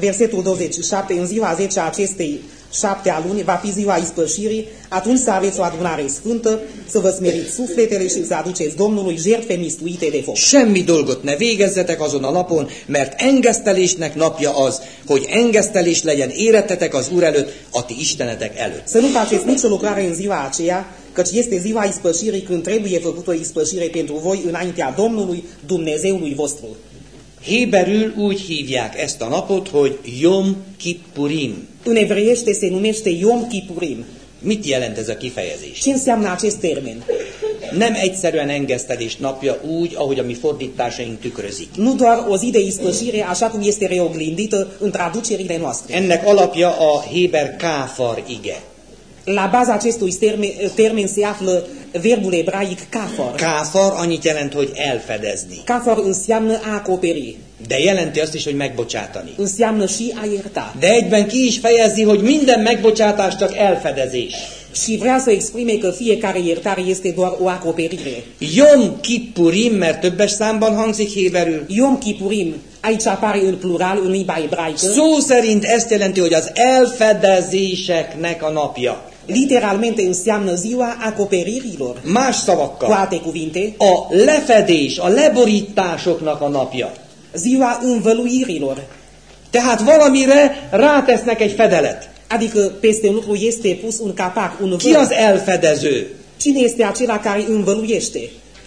Versetul 27. În ziua 10 a acestei șapte a luni va fi ziua ispășirii, atunci să aveți o adunare sfântă, să vă smeriți sufletele și să aduceți Domnului jertfe mistuite de foc. Semmi dolgot ne végezzetek azon a napon, mert engesztelésnek napja az, hogy engesztelés legyen érettetek az Úr előtt, a ti istenetek előtt. Să nu faceți nicio lucrare în ziua aceea, căci este ziua ispășirii când trebuie făcută o ispășire pentru voi înaintea Domnului, Dumnezeului vostru. Héberül úgy hívják ezt a napot, hogy Jom Kippurim. În evreiește se numește Yom Kippurim. Mit jelent ez a kifejezés? Ce înseamnă acest termen? Nem egyszerűen engesztelés napja úgy, ahogy a mi fordításaink tükrözik. Nu doar o zi de ispășire, așa cum este reoglindită în traducerile noastre. Ennek alapja a Héber káfar ige. La baza acestui termen, termen se află verbul ebraic kafar. Káfar annyit jelent, hogy elfedezni. Kafar înseamnă a acoperi, De jelenti azt is, hogy megbocsátani. înseamnă și a ierta. De egyben ki is fejezi, hogy minden megbocsátás csak elfedezés. Și vrea să exprime că fiecare iertare este doar o acoperire. Jom Kippurim, mert többes számban hangzik héberül. Yom Kippurim, aici apare în plural în limba ebraică, Szó szerint ezt jelenti, hogy az elfedezéseknek a napja. Literalmente înseamnă ziua acoperirilor. Más Cu szavakkal, alte cuvinte, a lefedés, a leborításoknak a napja. ziua învăluirilor. Tehát valamire rátesznek egy fedelet. Adică peste un lucru este pus un capac, un Ki az elfedező? Cine este acela care învăluiește?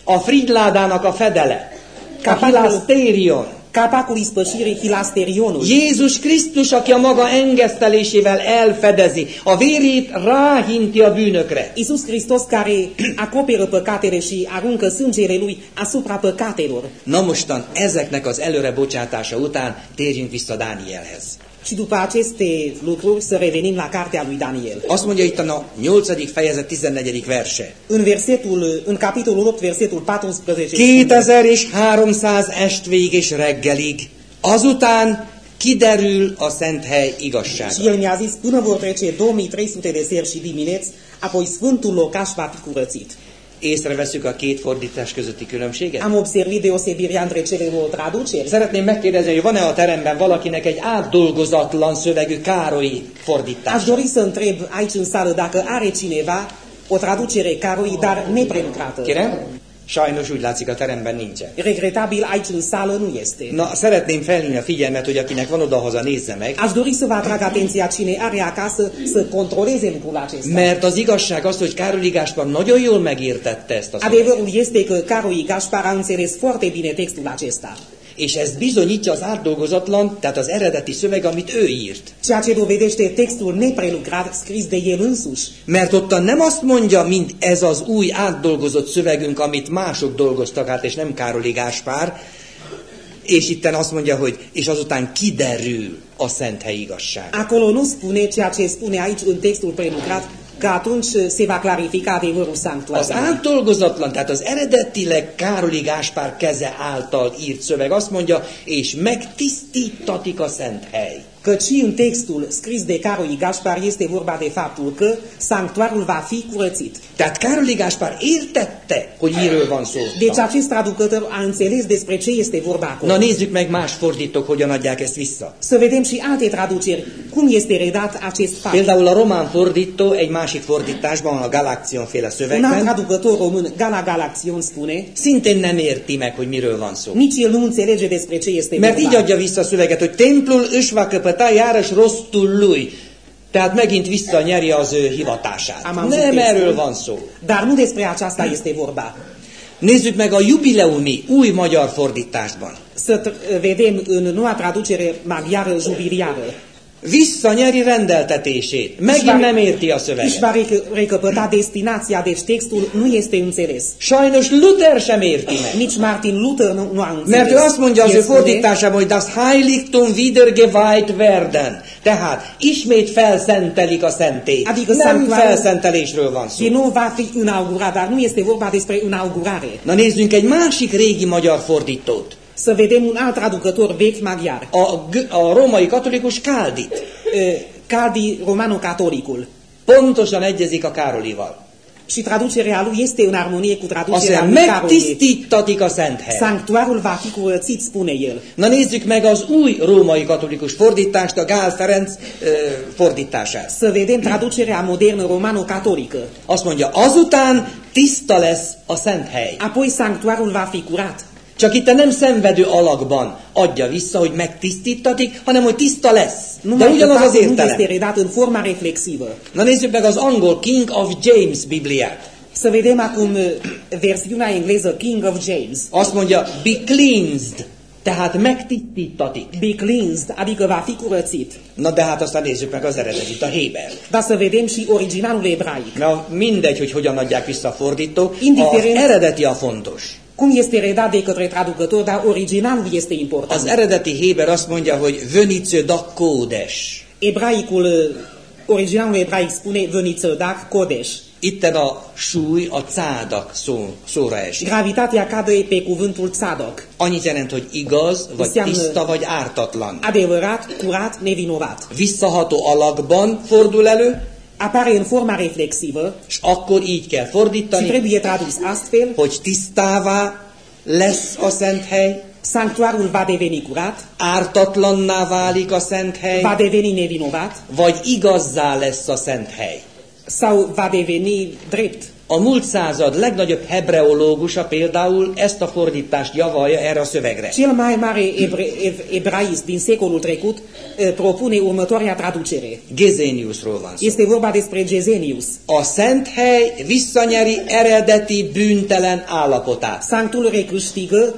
A Fridládának a fedele. A Capacul, hilasztérion. Capacul ispășirii hilasterionul. Jézus Krisztus, aki a maga engesztelésével elfedezi, a vérét ráhinti a bűnökre. Iisus Hristos care acoperă păcatele și aruncă sângele lui asupra păcatelor. Na mostan ezeknek az előre bocsátása után térjünk vissza Dánielhez. Și după aceste lucruri să revenim la cartea lui Daniel. Azt mondja itt a 8. fejezet 14. verse. În versetul, în capitolul 8, versetul 14, spune, 2300 estvég és reggelig, azután kiderül a szent hely și igazsága. el mi-a zis, până vor trece 2300 de seri și dimineți, apoi Sfântul locaș va fi curățit. Észreveszük a két fordítás közötti különbséget? Am observat deosebirea între cele două traduceri. Szeretném megkérdezni, hogy van-e a teremben valakinek egy átdolgozatlan szövegű Károlyi Aș fordítás? dori să întreb aici în sală dacă are cineva o traducere caroi, dar neprelucrată. Kérem? Sajnos úgy látszik a teremben nincsen. Regretabil aici în sală nu este. Na, szeretném felhívni a figyelmet, hogy akinek van odahaza, nézze meg. Aș dori să vă atrag atenția cine are acasă să controleze lucrul acesta. Mert az igazság az, hogy Károli Gáspár nagyon jól megértette ezt a szöveget. Adevărul este că Caroi Gaspar a înțeles foarte bine textul acesta. És ez bizonyítja az átdolgozatlan, tehát az eredeti szöveg, amit ő írt. Ceea ce dovedește textul neprelucrat scris de el însuși. Mert ottan nem azt mondja, mint ez az új átdolgozott szövegünk, amit mások dolgoztak át, és nem Károli Gáspár, és itten azt mondja, hogy és azután kiderül a szent hely igazság. Acolo nu spune ceea ce spune aici în textul prelucrat, că atunci se va clarifica adevărul Az sanctuarului. átdolgozatlan, tehát az eredetileg Károli Gáspár keze által írt szöveg azt mondja, és megtisztítatik a szent hely. Căci și în textul scris de Carol Gaspar este vorba de faptul că sanctuarul va fi curățit. Tehát Károli Gáspár értette, hogy miről van szó. Deci acest traducător a înțeles despre ce este vorba acolo. Na nézzük meg más fordítók, hogyan adják ezt vissza. Să vedem și alte traduceri, cum este redat acest fapt. Például a román fordító egy másik fordításban, a Galakcion féle Un alt szövegben, traducător român, Gala Galaxion, spune, szintén nem érti meg, hogy miről van szó. nici el nu înțelege despre ce este Mert így vorba. adja vissza a szöveget, hogy templul ösvaköpötá járos rosszul lui. Tehát megint visszanyeri az ő hivatását. Am Nem erről van szó. Dar nu despre aceasta este vorba. Nézzük meg a jubileumi új magyar fordításban. Să vedem în noua traducere maghiară jubiliară. Visszanyeri rendeltetését. Megint nem érti a szöveget. rec- recăpăta destinația, deci textul nu este înțeles. Sajnos Luther sem érti meg. Nici Martin Luther nu, nu a înțeles. Mert ő azt mondja az ő fordításában, hogy das Heiligtum wieder geweiht werden. Tehát ismét felszentelik a szentét. Adică Nem felszentelésről van szó. Nou va fi inaugurat, dar nu este vorba despre inaugurare. Na nézzünk egy másik régi magyar fordítót. Să vedem un alt traducător vechi maghiar, A, a római katolikus Káldit. eh, Caldi Romano-Catolicul. Pontosan egyezik a Károlival. Și traducerea lui este în armonie cu traducerea mondja, lui megtisztítatik a szent hely. Sanctuarul va fi curățit, spune el. Na nézzük meg az új római katolikus fordítást, a Gál Ferenc ö, fordítását. Să vedem traducerea modernă romano-catolică. Azt mondja, azután tiszta lesz a szent hely. Apoi sanctuarul va fi curat. Csak itt nem szenvedő alakban adja vissza, hogy megtisztítatik, hanem hogy tiszta lesz. De ugyanaz az értelem. reflexivă. Na nézzük meg az angol King of James Bibliát. Să vedem acum versiunea engleză King of James. Azt mondja, be cleansed, tehát megtisztítatik. Be cleansed, adică va fi curățit. Na de hát aztán nézzük meg az eredetit, a Héber. Dar să vedem și originalul ebraic. Na mindegy, hogy hogyan adják vissza a fordító, az Indiferent. eredeti a fontos. Cum este redat de către traducător, dar originalul este Az important. eredeti Héber azt mondja, hogy vönicő da kódes. Ebraicul, eh, originalul ebraic spune vănițădac kodesh. Itten a súly a cádak szó, szóra esik. Gravitatea cade pe cuvântul tzadok. Annyit jelent, hogy igaz, vagy Înseamnă- tiszta, vagy ártatlan. Adevărat, curat, nevinovat. Visszaható alakban fordul elő, Apare în forma reflexivă és akkor így kell și fordítani, trebuie tradus astfel, hogy tisztává lesz a szent hely, sanctuarul va deveni curat, ártatlanná válik a szent hely, va deveni nevinovat. Vagy igazzá lesz a szent hely. sau va deveni drept. A múlt század legnagyobb hebreológusa például ezt a fordítást javalja erre a szövegre. Cel mai mare ebraist din secolul trecut propune următoarea traducere. Gezéniusról van szó. Este vorba despre Gezenius. A szent hely visszanyeri eredeti bűntelen állapotát. Sanctul recâștigă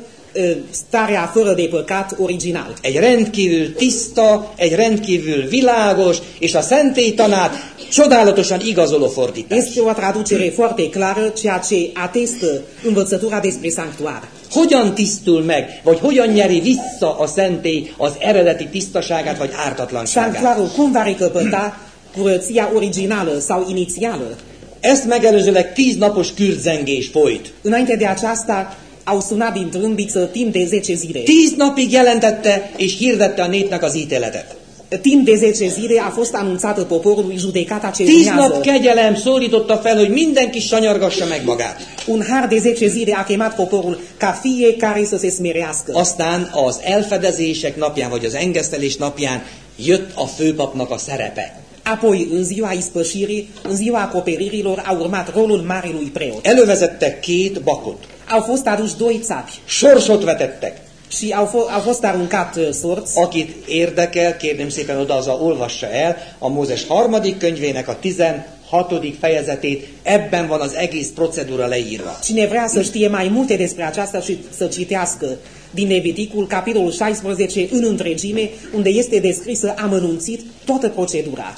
starea fără de păcat original. Egy rendkívül tiszta, egy rendkívül világos, és a szentélytanát csodálatosan igazoló fordítás. Este o traducere foarte clară, ceea ce atestă învățătura despre sanctuar. Hogyan tisztul meg, vagy hogyan nyeri vissza a szentély az eredeti tisztaságát, vagy ártatlanságát? Sanctuarul cum va recăpăta curăția originală sau inițială? Ezt megelőzőleg tíz napos kürtzengés folyt. Înainte de aceasta au sunat din trâmbiță timp de 10 zile. Tíz napig jelentette és hirdette a népnek az ítéletet. Timp de 10 zile a fost anunțată poporului judecata ce Tíz urmează. nap kegyelem szólította fel, hogy mindenki sanyargassa meg magát. Un har de 10 zile a chemat poporul ca fiecare să se smerească. Aztán az elfedezések napján, vagy az engesztelés napján jött a főpapnak a szerepe. Apoi, în ziua ispășirii, în ziua acoperirilor, a urmat rolul marelui preot. Elővezettek két bakot. Au fost aduși doi țapi Sorsot vetettek. și au, fo- au fost aruncat uh, sorți. Akit érdekel, kérném szépen oda olvassa el a Mózes harmadik könyvének a 16. fejezetét, ebben van az egész procedúra leírva. Cine vrea să știe mai multe despre aceasta și să citească din Leviticul, capitolul 16, în întregime, unde este descrisă amănunțit toată procedura.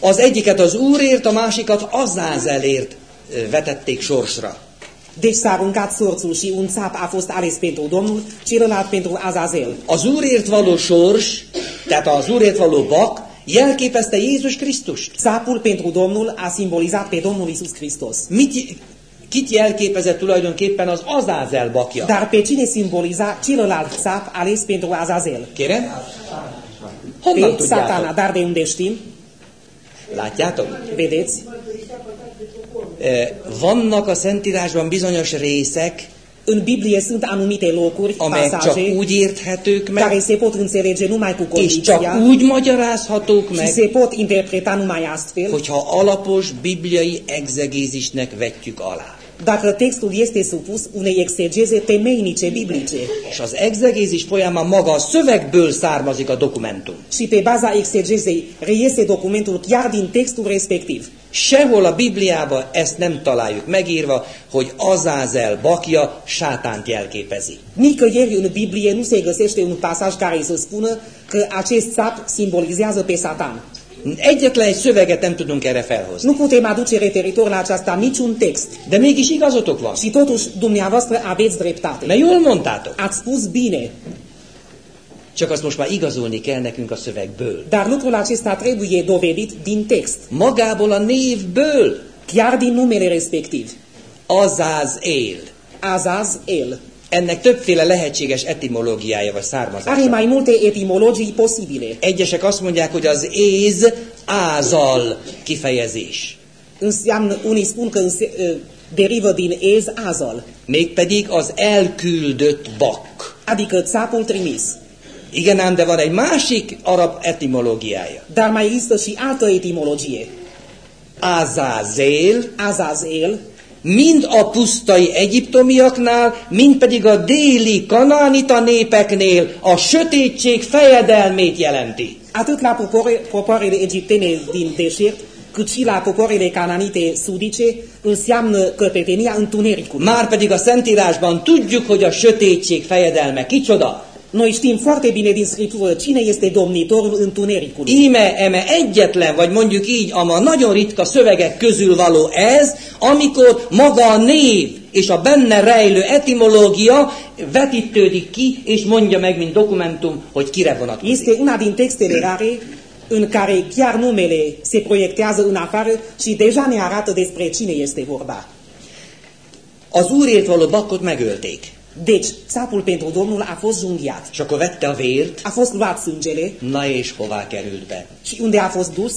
Az egyiket az Úrért, a másikat Azázelért ö, vetették sorsra. Deci s-a aruncat sorțul și un țap a fost ales pentru Domnul, celălalt pentru Azazel. Az Úrért való sors, tehát az Úrért való bak jelképezte Jézus Krisztust. Țapul pentru Domnul a simbolizat pe Domnul Isus Hristos. Mit, kit jelképezett tulajdonképpen az Azázel bakja? Dar pe cine simboliza celălalt țap ales pentru Azazel? Kérem? Honnan pe satana. tudjátok? Dar de unde știm? Látjátok? Vedeți? Vannak a Szentírásban bizonyos részek, În Biblie sunt anumite locuri, amelyek csak úgy érthetők care meg, se pot înțelege numai cu és csak úgy magyarázhatók meg, se pot interpreta numai astfel, hogyha alapos bibliai egzegézisnek vetjük alá. Dacă textul este supus unei exegeze temeinice biblice. És az egzegézis folyamán maga a szövegből származik a dokumentum. Și pe baza exegezei reiese documentul chiar din textul respectiv. Sehol a Bibliában ezt nem találjuk megírva, hogy Azázel bakja sátánt jelképezi. Nicăieri în Biblie nu se găsește un pasaj care să spună că acest țap simbolizează pe Satan. Egyetlen egy szöveget nem tudunk erre felhozni. Nu putem aduce referitor la aceasta niciun text. De mégis igazotok van. Și totuși, dumneavoastră aveți dreptate. Mert jól mondtátok. Ați spus bine, Csak azt most már igazolni kell nekünk a szövegből. dar lucrul acesta trebuie dovedit din text, Magából a névből. chiar din numele respectiv. Azáz él. Azaz El. Ennek többféle lehetséges etimológiája vagy Are származása. mai multe etimologii posibile. Egyesek azt mondják, hogy az éz ázal kifejezés. Înseamnă, unii spun că înse, derivă din Ez Azal, Mégpedig az elküldött bak. adică țapul trimis. Igen ám, de van egy másik arab etimológiája. Dar mai există și altă etimologie. Azázél, Azazel, mind a pusztai egyiptomiaknál, mind pedig a déli kanánita népeknél a sötétség fejedelmét jelenti. atât la popoare, popoarele egiptene din deșert, cât și la popoarele cananite sudice, înseamnă căpetenia întunericului. Márpedig a Szentírásban tudjuk, hogy a sötétség fejedelme kicsoda. Noi știm foarte bine din Scriptură cine este domnitorul întunericului. Íme eme egyetlen, vagy mondjuk így, ama nagyon ritka szövegek közül való ez, amikor maga a név és a benne rejlő etimológia vetítődik ki, és mondja meg, mint dokumentum, hogy kire vonatkozik. Este una din textele rare în care chiar numele se proiectează în afară și deja ne arată despre cine este vorba. Az úrért való bakot megölték, Deci, țapul pentru Domnul a fost junghiat, és akkor vette a vért, a fost luat sângele na és hová került be. și unde a fost dus?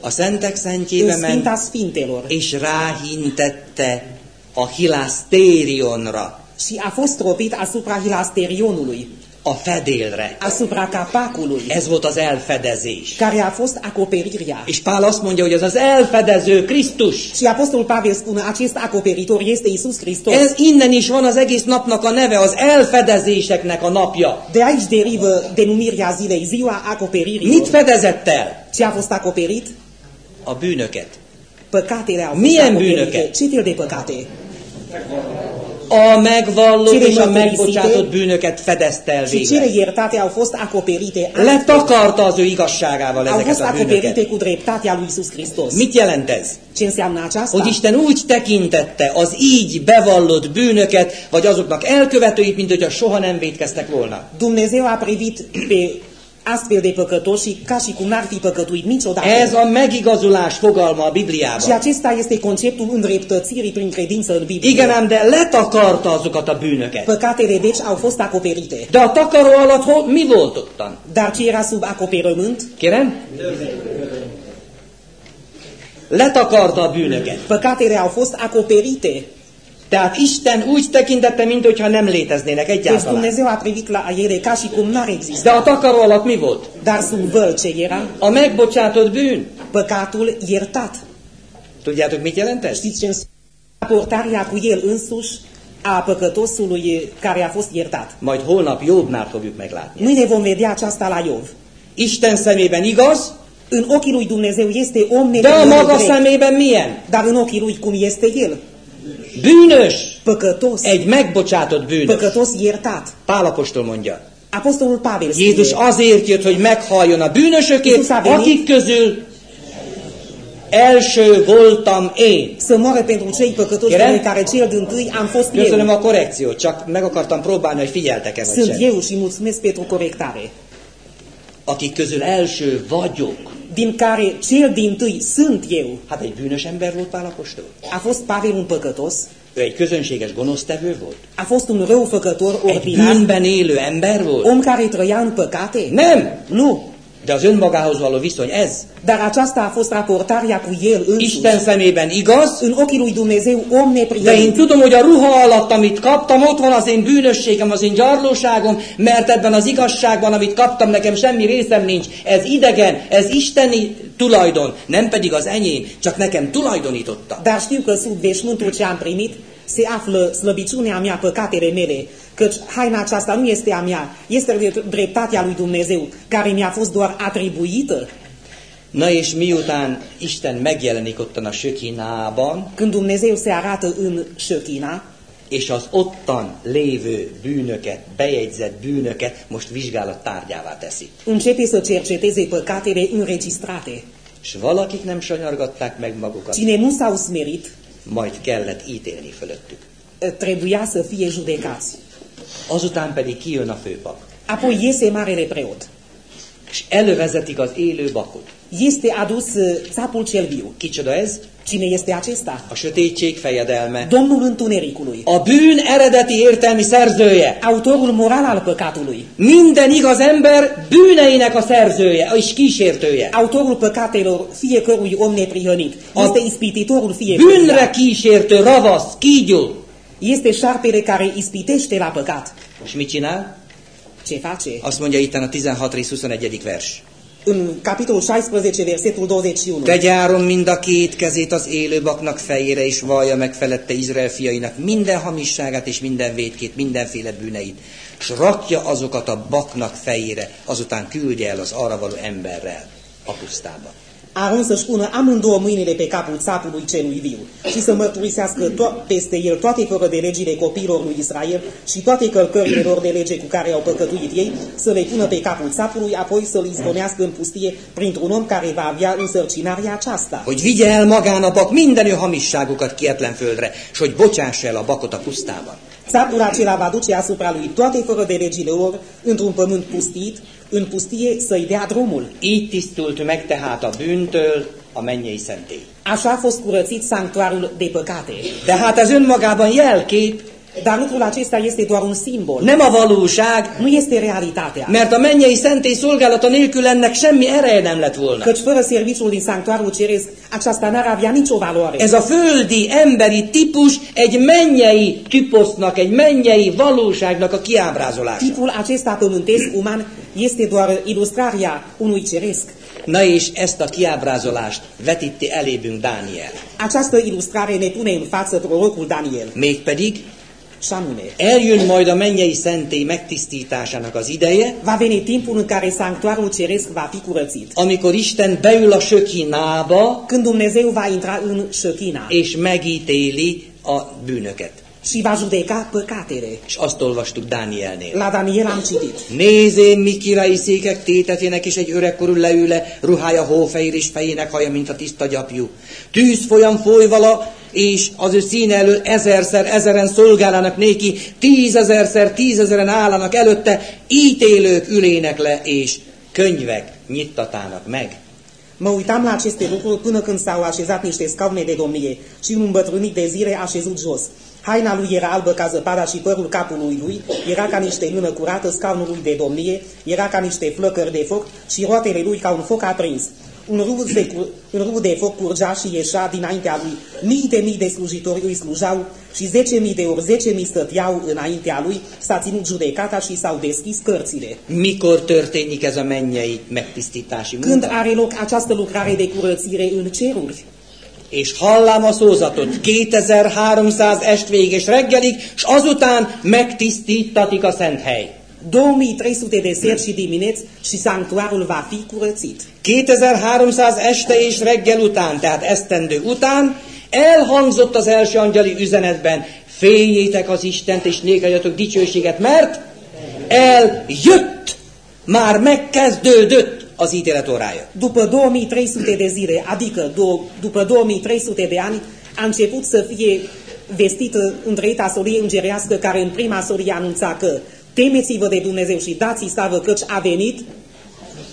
A szentek szentjébe ment, Sfinta Sfintelor. és ráhintette a hilasztérionra, Și a fost tropit asupra hilasterionului, a fedélre. asupra capacului, Ez volt az elfedezés. care a fost acoperirea. És Pál azt mondja, hogy az az elfedező Krisztus. Și Apostolul Pavel spune, acest acoperitor este Isus Hristos. Ez innen is van az egész napnak a neve, az elfedezéseknek a napja. De aici derivă denumirea zilei, ziua acoperirii. Mit fedezett el? Ce a fost acoperit? A bűnöket. Păcatele au fost Milyen acoperite. bűnöket? Ce fel de păcate? A megvallott és a megbocsátott bűnöket fedezte el Și cele végre. iertate au fost acoperite. Letakarta az ő igazságával Au ezeket fost a bűnöket. cu dreptatea lui Isus Hristos. Mit jelent ez? Ce înseamnă aceasta? Hogy Isten úgy tekintette az így bevallott bűnöket, vagy azoknak elkövetőit, mint hogyha soha nem védkeztek volna. Dumnezeu a privit pe astfel de păcătoși ca și cum n-ar fi păcătuit niciodată. Ez a megigazulás fogalma a Și Bibliában. acesta este conceptul îndreptățirii prin credință în Biblie. Igen ám, de letakarta azokat a bűnöket. Păcatele deci au fost acoperite. De a takaró alatt mi volt ottan? Dar ce era sub acoperământ? Kérem? Letakarta a bűnöket. Păcatele au fost acoperite. Tehát Isten úgy tekintette, mintha nem léteznének Deci egyáltalán. Dumnezeu a privit la ele ca și cum n-ar De exista. a takaró alatt mi volt? Dar sub era? A megbocsátott bűn. Păcatul iertat. Tudjátok, mit jelent ez? Știți ce? Raportarea cu el însuși a păcătosului care a fost iertat. Majd holnap Jobbnál fogjuk meglátni. Mâine vom vedea aceasta la Iov. Isten szemében igaz, În ochii lui Dumnezeu este om de a maga szemében milyen? dar în ochii lui cum este el? Bűnös. Păcătos, Egy megbocsátott bűnös. păcătos iertat. Pál apostol mondja. Apostolul Pavel Jézus spune, azért jött, hogy meghalljon a bűnösökért, Jézus akik közül első voltam én. să moară pentru cei păcătoși Kérem? care cel din tâi am fost Köszönöm eu. a korrekciót, csak meg akartam próbálni, hogy figyeltek-e vagy Sunt eu și mulțumesc pentru corectare. Akik közül első vagyok. Din care cel din tâi sunt eu. Hát egy bűnös ember volt Pál apostol? A fost Pavel un păcătos, Ő egy közönséges gonosztevő volt? a fost un răufăcător Egy ordinar, bűnben élő ember volt? om care trăia în păcate? Nem! Nu. De az önmagához való viszony ez. Dar aceasta a fost raportarea cu el însuși. Isten szemében igaz, În ochii lui Dumnezeu, om de én neprihănit. tudom, hogy a ruha alatt, amit kaptam, ott van az én bűnösségem, az én gyarlóságom, mert ebben az igazságban, amit kaptam, nekem semmi részem nincs. Ez idegen, ez isteni tulajdon, nem pedig az enyém, csak nekem tulajdonította. Dar știu că sub veșmântul ce am primit se află slăbiciunea mea, păcatele mele, căci haina aceasta nu este a mea, este de dreptatea lui Dumnezeu, care mi-a fost doar atribuită. Na és miután Isten megjelenik ottan a sökinában, Când Dumnezeu se arată în Șöchina és az ottan lévő bűnöket, bejegyzett bűnöket most vizsgálat tárgyává teszi. începe să cerceteze păcatele înregistrate. És valakik nem sanyargatták meg magukat, Cine nu s-au smerit, majd kellett ítélni fölöttük. trebuia să fie judecați. Azután pedig kijön a főpap, Apoi iese marele preot. és elővezetik az élő bakot. Este adus uh, țapul cel viu. Kicsoda ez? Cine este acesta? A sötétség fejedelme. Domnul Întunericului. A bűn eredeti értelmi szerzője. Autorul moral al păcatului. Minden igaz ember bűneinek a szerzője és kísértője. Autorul păcatelor fiecărui om neprihănit. Este ispititorul fiecăruia. Bűnre kísértő, ravasz, kígyó. Este șarpele care ispitește la păcat. És mit csinál? Ce face? Azt mondja itt a 16 rész 21. vers. În capitolul 16, versetul 21. Tegye áron mind a két kezét az élőbaknak fejére, és vallja meg felette Izrael fiainak minden hamisságát és minden vétkét, mindenféle bűneit, és rakja azokat a baknak fejére, azután küldje el az arra való emberrel a pusztába. Aron să-și pună amândouă mâinile pe capul țapului celui viu și să mărturisească to- peste el toate fără de legile copiilor lui Israel și toate călcările lor de lege cu care au păcătuit ei, să le pună pe capul țapului, apoi să-l izgonească în pustie printr-un om care va avea însărcinarea aceasta. Hogy vigye el magán a bak minden ő hamisságukat kietlen földre, és hogy bocsássa el a bakot a pusztában. Țapul acela va duce asupra lui toate fără de legile lor într-un pământ pustit, în pustie să-i dea drumul. Így tisztult meg tehát a bűntől a mennyei szentély. Așa a fost curățit sanctuarul de păcate. De hát ez önmagában jelkép, Dar lucrul acesta este doar un simbol, nem a valóság, nu este realitatea. mert a mennyei szentély szolgálata nélkül ennek semmi ereje nem lett volna. Căci fără serviciul din sanctuarul ceresc, aceasta n-ar avea nicio valoare. Ez a földi, emberi típus egy mennyei typosznak, egy mennyei valóságnak a kiábrázolása. Tipul acesta pământesc uman este doar ilustrarea unui ceresc. Na és ezt a kiábrázolást vetíti elébünk Dániel. Această ilustrare ne pune în față prorocul Daniel. Mégpedig Și anume, eljön majd a mennyei szentély megtisztításának az ideje, va veni timpul în care sanctuarul ceresc va fi curățit. amikor Isten beül a sökinába, Când Dumnezeu va intra în Șăchina és megítéli a bűnöket. Judeca păcatele. És azt olvastuk Dánielnél. La Daniel am citit. Nézén, mi királyi székek tétetének, és egy öregkorú leüle, ruhája hófehér és fejének haja, mint a tiszta gyapjú. Tűz folyam foly vala, és az ő színe elől ezerszer, ezeren szolgálának néki, tízezerszer, tízezeren állanak előtte, ítélők ülének le, és könyvek nyittatának meg. Mă uitam la aceste lucruri până când s-au așezat niște scaune de domnie și un îmbătrânit de zile a șezut jos. Haina lui era albă ca zăpada și părul capului lui era ca niște lună curată, scaunul lui de domnie era ca niște flăcări de foc și roatele lui ca un foc aprins. Un râu de, cur- un râu de foc curgea și ieșea dinaintea lui. Mii de mii de slujitori îi slujau și zece mii de ori zece mii stăteau înaintea lui. S-a ținut judecata și s-au deschis cărțile. Mikor történik ez a mennyei megtisztítási Când munka? are loc această lucrare de curățire în ceruri? És hallám a szózatot, 2300 est végig és reggelig, és azután megtisztítatik a szent hely. 2300 de seri și dimineți și sanctuarul va fi curățit. 2300 este és reggel után, tehát esztendő után elhangzott az első angyali üzenetben, féljétek az Istent és nékeljatok dicsőséget, mert eljött, már megkezdődött az ítélet órája. După 2300 de zile, adică do- după 2300 de ani, a început să fie vestită întreita solie îngerească care în prima solie anunța că temeți-vă de Dumnezeu și dați-i slavă căci a venit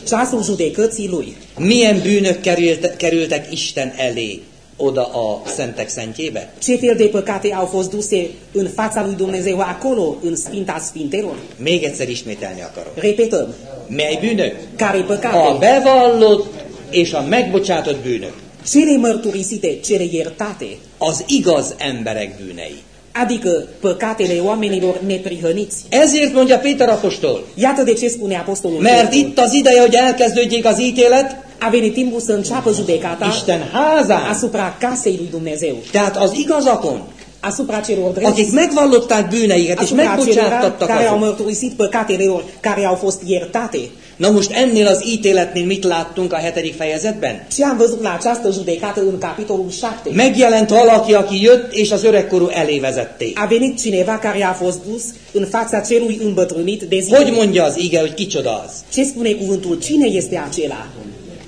ceasul judecății lui. Milyen bűnök került, kerültek Isten elé oda a szentek szentjébe? Ce fel de păcate au fost duse în fața lui Dumnezeu acolo, în Sfinta Sfintelor? Még egyszer ismételni akarom. Repetăm. Mely bűnök? Care A păcate? bevallott és a megbocsátott bűnök. Cele mărturisite, cele iertate. Az igaz emberek bűnei. Adică păcatele oamenilor neprihăniți. Ezért mondja Péter apostol, Iată de ce spune Apostolul mert Petru. itt az ideje, hogy elkezdődjék az ítélet A venit timpul să înceapă judecata Isten házán. asupra casei lui Dumnezeu, Tehát az igazakon, asupra celor akik drepți, megvallották bűneiket és megbocsáttattak care au azok. mărturisit păcatele lor, care au fost iertate. Na most ennél az ítéletnél mit láttunk a hetedik fejezetben? Ce am văzut la această judecată în capitolul 7? Megjelent valaki, aki jött, és az öregkorú elé vezették. A venit cineva care a fost dus în fața celui îmbătrânit de zi. Hogy mondja az ige, hogy kicsoda az? Ce spune cuvântul? Cine este acela?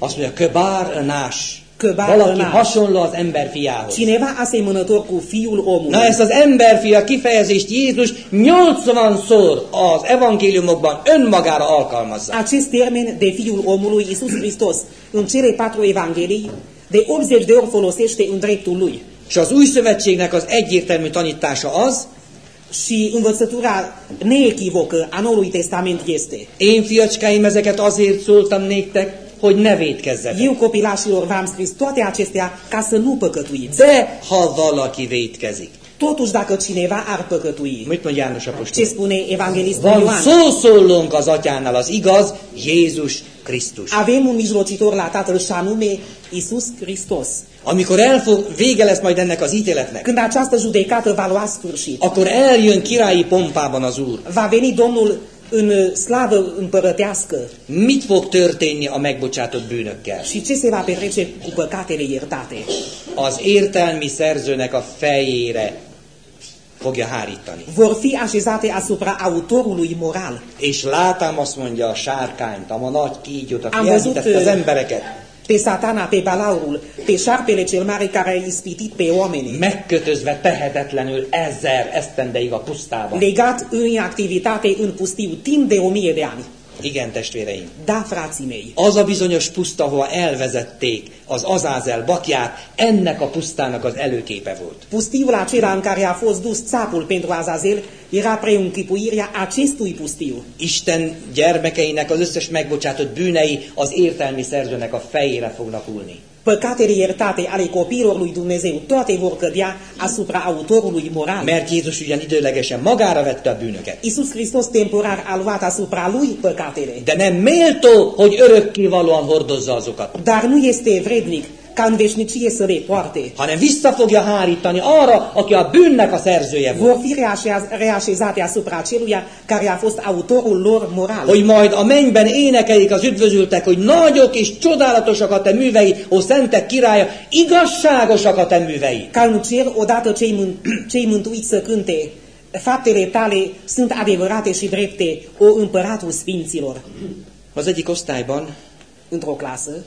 Azt mondja, köbár önás. Köbár Valaki önás. hasonló az emberfiához. Cineva asemănător cu fiul omului. Na ezt az emberfia kifejezést Jézus 80-szor az evangéliumokban önmagára alkalmazza. Acest termen de fiul omului, Isus Hristos, în cele patru evanghelii, de 80 de ori folosește în dreptul lui. És az új szövetségnek az egyértelmű tanítása az, Și învățătura neechivocă a Noului Testament este én fiacskáim ezeket azért szóltam néktek, hogy ne védkezzetek. Eu copilașilor v-am scris toate acestea ca să nu păcătuiți. De ha valaki védkezik, Totuși dacă cineva ar păcătui, mit mond János ce apostol? spune evanghelistul Van Ioan? szószólónk az atyánál, az igaz, Jézus Krisztus. Avem un mijlocitor la Tatăl și anume Isus Hristos. Amikor elfog, vége lesz majd ennek az ítéletnek, Când această judecată va lua sfârșit, akkor eljön királyi pompában az Úr. va veni Domnul în slavă împărătească Mit fog történni a megbocsátott bűnökkel? și ce se va petrece cu păcatele iertate? Az értelmi szerzőnek a fejére fogja hárítani. Vor fi așezate asupra autorului moral. És látám, azt mondja a sárkányt, a nagy kígyót, aki elhitette az embereket, Pe satana, pe balaurul, pe șarpele cel mare care a ispitit pe oameni, megkötözve tehetetlenül ezer esztendeig a pusztában. legat în activitate în pustiu timp de o mie de ani. Igen, testvéreim. Da, frații mei, Az a bizonyos puszta, ahova elvezették az Azázel bakját, ennek a pusztának az előképe volt. pustiul acela în care a fost dus țapul pentru Azazel era preînchipuirea acestui pustiu. Isten gyermekeinek az összes megbocsátott bűnei az értelmi szerzőnek a fejére fognak ülni. Păcatele iertate ale copiilor lui Dumnezeu, toate vor cădea asupra autorului moral. Mert Jézus ugyan időlegesen magára vette a bűnöket. Iisus Hristos temporar a luat asupra lui păcatele, De nem méltó, hogy örökkévalóan hordozza azokat, dar nu este vrednic în veșnicie să le poarte. hanem vissza fogja hárítani arra, aki a bűnnek a szerzője volt. Vor fi reașez- reașezate asupra celuia care a fost autorul lor moral. Hogy majd a mennyben énekelik az üdvözültek, hogy nagyok és csodálatosak a te művei, ó szentek királya, igazságosak a te művei. Ca în cer, odată cei, mân- cei mântuiți să cânte, faptele tale sunt adevărate și drepte, o împăratul sfinților. Az egyik osztályban Într-o clasă,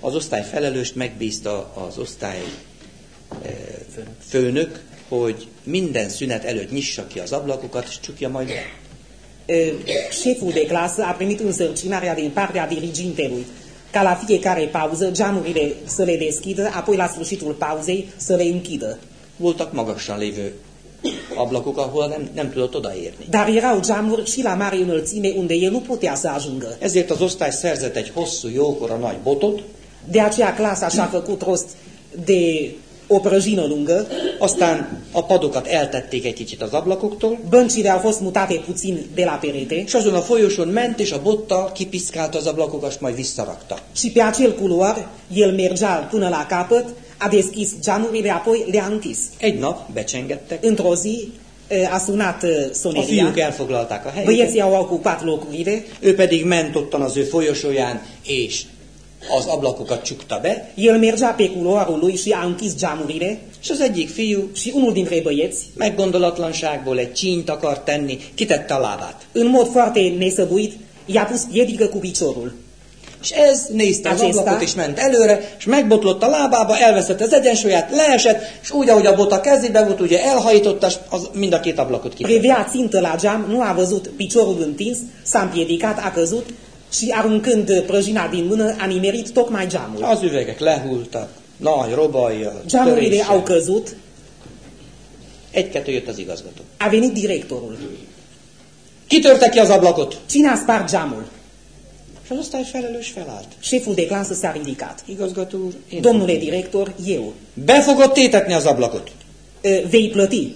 az osztály felelőst megbízta az osztály eh, főnök, hogy minden szünet előtt nyissa ki az ablakokat, és csukja majd be. e, șeful de clasă a primit însărcinarea din partea dirigintelui ca la fiecare pauză geamurile să le deschidă, apoi la sfârșitul pauzei să le închidă. Voltak magasan lévő ablakok, ahol nem, nem tudott odaérni. Dar erau geamuri și la mare înălțime unde el nu putea să ajungă. Ezért az osztály szerzett egy hosszú, jókora nagy botot, De aceea clasa și-a făcut rost de o prăjină lungă, aztán a padokat eltették egy kicsit az ablakoktól, băncile au fost mutate puțin de la perete. És azon a folyosón ment, és a bottal kipiszkálta az ablakokat, majd visszarakta. și pe acel culoar el mergea până la capăt, a deschis geamurile, apoi le-a închis. Egy nap becsengettek, Într-o zi e, a sunat e, a soneria, fiúk elfoglalták a helyüket, băieții au ocupat locurile, ő pedig ment ottan az ő folyosóján, és az ablakokat csukta be, El mergea pe culoarul lui și a închis geamurile és az egyik fiú și unul dintre băieți, meggondolatlanságból egy csínyt akart tenni, kitette a lábát. în mod foarte nesăbuit, i-a pus piedică cu piciorul. És ez nézte az ablakot, és ment előre, és megbotlott a lábába, elveszett az egyensúlyát, leesett, és úgy, ahogy a bot a kezébe volt, ugye elhajította, és az mind a két ablakot kitette. Privea țintă la geam, nu a văzut piciorul întins, s-a împiedicat, a căzut și aruncând prăjina din mână, a nimerit tocmai geamul. Az üvegek lehultak, Nagy robajja, Geamurile töréssel. au căzut, Egy-kettő jött az igazgató. a venit directorul. Kitörte ki az ablakot? Cine a spart geamul? És az osztályfelelős felállt. Șeful de clasă s-a ridicat. Igazgató úr, én Domnule director, eu. Be fogod tétetni az ablakot? "E, Vei plăti.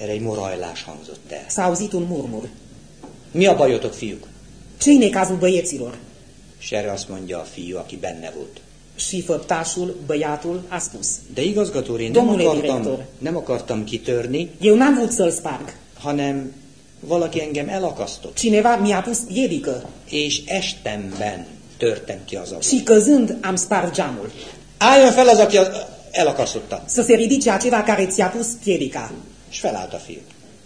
Erre egy morajlás hangzott el. S-a auzit un murmur. Mi a bajotok, fiúk? Ce-i necazul băieților? És erre azt mondja a fiú, aki benne volt. Și făptașul, băiatul, a spus. De igazgató úr, én nem Domnule akartam, direktor. nem akartam kitörni, Eu n-am vrut să-l sparg. hanem valaki engem elakasztott. Cineva mi-a pus piedică És estemben törtem ki az ablakot. și căzând am spart geamul. Álljon fel az, aki elakasztotta. Să se ridice acela care ți-a pus piedica. És felállt a fiú.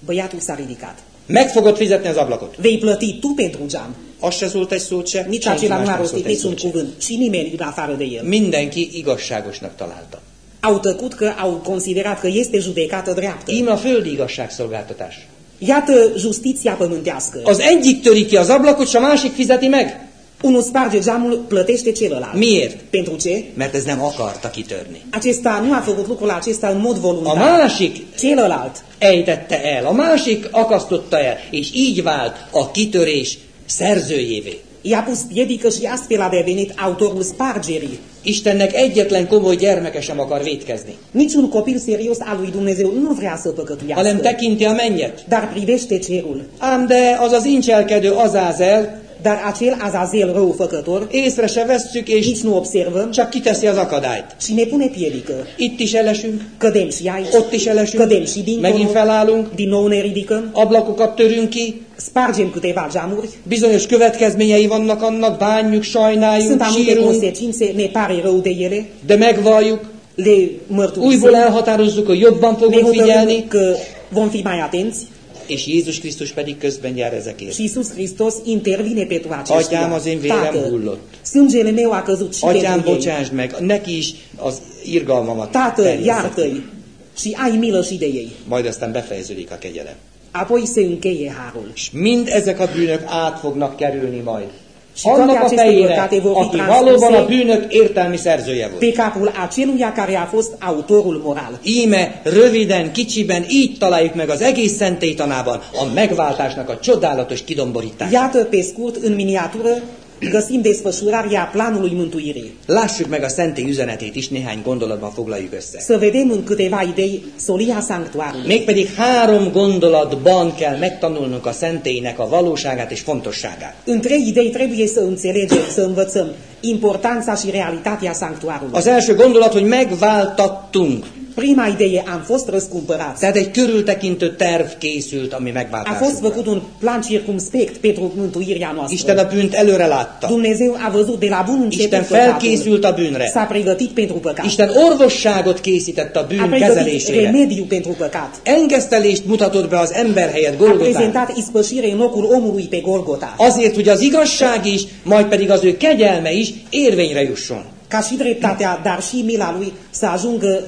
Băiatul s-a ridicat. Meg fogod fizetni az ablakot. Vei plăti tu pentru geam. Az se szólt egy szót se, Nici acela más nu a nem rostit niciun cuvânt și nimeni în afară de el. Mindenki igazságosnak találta. Au tăcut că au considerat că este judecată dreaptă. Íme a földi igazságszolgáltatás. Iată justiția pământească. Az egyik töri ki az ablakot, és a másik fizeti meg. Unul sparge geamul, plătește celălalt. Miért? Pentru ce? Mert ez nem akarta kitörni. Acesta nu a făcut lucrul acesta în mod A voluntar. másik Celălalt ejtette el, a másik akasztotta el, és így vált a kitörés szerzőjévé. i-a pus piedică și astfel a devenit autorul spargerii. Istennek egyetlen komoly gyermeke sem akar vétkezni, Niciun copil serios al lui Dumnezeu nu vrea să hanem păcătuiască, tekinti a mennyet. dar privește cerul. Ám de az az incselkedő Azázel Dar acel Azazel răufăcător, észre se vesszük, és nici nu observăm. csak kiteszi az akadályt. și ne pune piedică. Itt is elesünk, Cădem și aici, ott is elesünk, cădem și dincolo, megint felállunk, din nou ne ridicăm, ablakokat törünk ki, spargem câteva geamuri, bizonyos következményei vannak annak, bánjuk, sajnáljuk, sunt anumite sírunk, consecințe, ne pare rău de ele, de megvalljuk, le mărturisim, újból elhatározzuk, hogy jobban ne fogunk hotărâm figyelni, că vom fi mai atenți és Jézus Krisztus pedig közben jár ezekért. și Iisus Hristos intervine pentru aceștia. Atyám, az én vérem Tată, hullott. sângele meu a căzut și Atyám, bocsáss meg, neki is az irgalmamat Tată, iartă-i și ai milă și de ei. Majd aztán befejeződik a kegyelem. Apoi se încheie harul. És mind ezek a bűnök át fognak kerülni majd. Annak a fejére, aki valóban a bűnök értelmi szerzője volt. pe capul aceluia care a fost autorul moral. Íme röviden, kicsiben így találjuk meg az egész szentélytanában a megváltásnak a csodálatos kidomborítását. Iată, pe scurt, în miniatură, găsim desfășurarea planului mântuirii. Lássuk meg a szentély üzenetét is, néhány gondolatban foglaljuk össze. Să vedem în câteva idei solia sanctuarului. Mégpedig három gondolatban kell megtanulnunk a szentélynek a valóságát és fontosságát. În trei idei trebuie să înțelegem, să învățăm importanța și realitatea sanctuarului. Az első gondolat, hogy megváltattunk. Prima idee, am fost răscumpărați. Tehát egy körültekintő terv készült, ami A fost megváltásunkra. făcut un plan circumspect pentru mântuirea Isten noastră. a bűnt előre látta. Dumnezeu a văzut de la bun Isten început păcatul. felkészült a bűnre. S-a pregătit pentru păcat. Isten orvosságot készített a A bűn pregătit kezelésére. remediu pentru păcat. Engesztelést mutatott be az ember helyett A Golgotán. prezentat ispășire în locul omului pe Golgota. Azért, hogy az igazság is, majd pedig az ő kegyelme is érvényre jusson. Ca și dreptatea, dar și mila lui să ajungă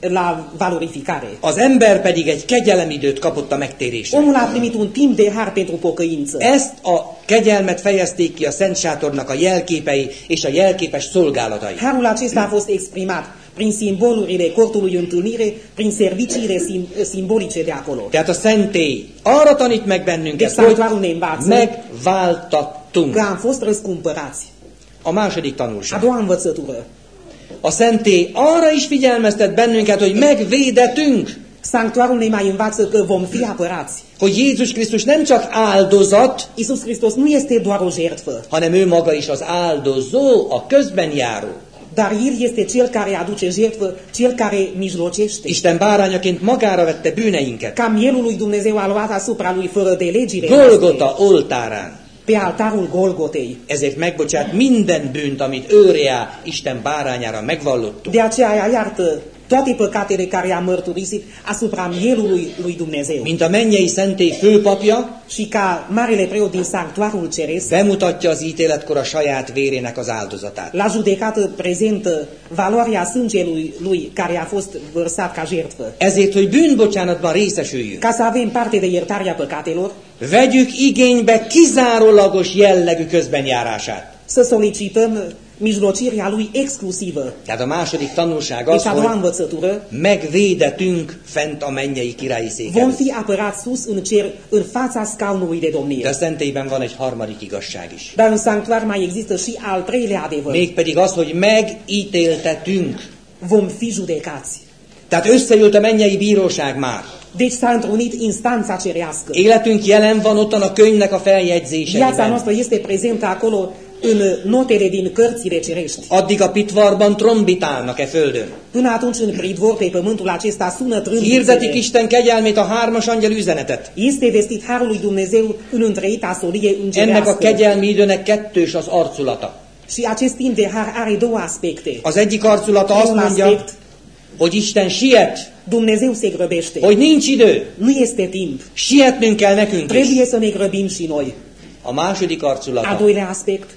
la valorificare. Az ember pedig egy kegyelemidőt kapott a megtérésre. Omul a primit un timp de har pentru pocăință. Ezt a kegyelmet fejezték ki a Szent Sátornak a jelképei és a jelképes szolgálatai. Harul acesta a fost exprimat prin simbolurile cortului întâlnire, prin serviciile sim- simbolice de acolo. Tehát a szentély arra tanít meg bennünket, Deci hogy megváltattunk. că am fost răscumpărați. A második A tanulság. doua învățătură. A szentély arra is figyelmeztet bennünket, hogy megvédetünk. Sanctuarul ne mai învață că vom fi apărați. Hogy Jézus Krisztus nem csak áldozat, Iisus Hristos nu este doar o jertfă, hanem ő maga is az áldozó, a közben járó. dar El este Cel care aduce jertfă, Cel care mijlocește. Isten bárányaként magára vette bűneinket. Ca mielul lui Dumnezeu a luat asupra lui fără de legile Golgota oltárán. Pe altarul Golgotei. Ezért megbocsát minden bűnt, amit őreá, Isten bárányára megvallottuk. De aceea iartă toate păcatele care a mărturisit asupra mielului lui Dumnezeu. Mint a mennyei szentély főpapja, Și ca marele preot din sanctuarul ceresc, bemutatja az ítéletkor a saját vérének az áldozatát. la judecată prezentă valoarea sângelui lui care a fost vărsat ca jertfă. Ezért, hogy bűnbocsánatban részesüljünk, Ca să avem parte de iertarea păcatelor, vegyük igénybe kizárólagos jellegű közbenjárását. să solicităm mijlocirea lui exclusivă. Tehát a második tanulság az, doua hogy învățătură, megvédetünk fent a mennyei királyi szék vom fi apărați sus în cer, în fața scaunului de De a domnie. szentélyben van egy harmadik igazság is. Dar în sanctuar mai există și al treilea adevăr. Mégpedig az, hogy megítéltetünk. Vom fi judecați. Tehát összeült a mennyei bíróság már. Deci s-a întrunit instanța cerească. Életünk jelen van ottan a könyvnek a Viața feljegyzéseiben. noastră este prezentă acolo în notele din cărțile cerești. Addig a pitvarban trombitálnak e földön. Până atunci în pridvor pe pământul acesta sună Hirdetik trâmbițele. Isten kegyelmét a hármas angyal üzenetet. Este vestit harul lui Dumnezeu în întreita solie Ennek a îngerească. kegyelmi időnek kettős az arculata. Și acest timp de har are două aspecte. Az egyik arculata azt mondja, hogy Isten siet, Dumnezeu se grăbește. hogy nincs idő. Nu este timp. Sietnünk kell nekünk is. Trebuie să ne grăbim și noi. A második arculata, doilea aspect,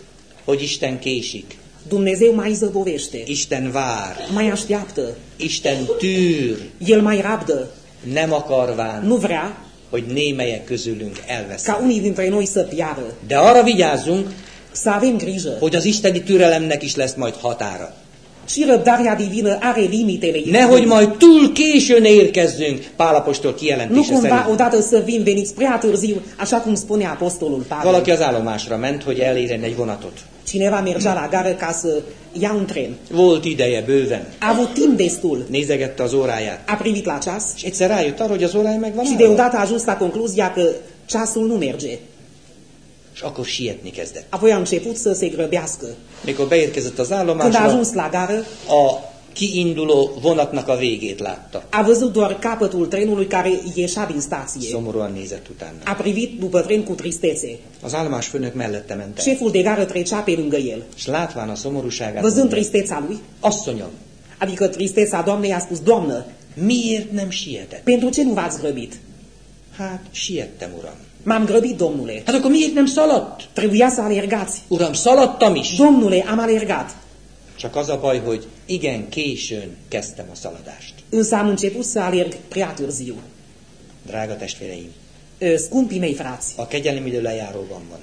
hogy Isten késik. Dumnezeu mai zăbovește, Isten vár. mai așteaptă, Isten tűr. El mai rabdă, Nem akarván, nu vrea hogy némelyek közülünk ca elvesznek. unii dintre noi să piară. De arra vigyázzunk, Să avem grijă. hogy az isteni türelemnek is lesz majd határa. Și răbdarea divină are limitele ei. Nehogy majd túl későn érkezzünk, Pálapostól Nu kijelentése cumva szerint. odată să vin veniți prea târziu, așa cum spune Apostolul Pavel. Valaki az állomásra ment, hogy elérjen egy vonatot. Cineva mergea la gară ca să ia un tren. Volt ideje bőven. A avut timp destul. Nézegette az óráját. A privit la ceas És egyszer rájött arra, hogy az órája meg van și deodată a ajuns la concluzia că ceasul nu merge. És akkor sietni kezdett. Apoi a început să se grăbească. Mikor beérkezett az Când a állomásra, ajuns la gară, a kiinduló vonatnak a végét látta. a văzut doar capătul trenului care ieșea din stație. Szomorúan nézett utána. A privit după tren cu tristețe. Az állomás főnök mellette ment el. Șeful de gară trecea pe lângă el. És látván a szomorúságát, Văzând mondja, tristețea lui, asszonyom, adică tristețea doamnei, a spus, Doamnă, miért nem sietett? pentru ce nu v-ați grăbit? Hát siettem, uram. M-am grăbit, domnule. Hát akkor miért nem szaladt? Trebuia să alergați. Uram, szaladtam is. Domnule, am alergat. Csak az a baj, hogy igen későn kezdtem a szaladást. Însă am început să alerg prea târziu. Drága testvéreim, Scumpii mei frați, a kegyelem idő lejáróban van.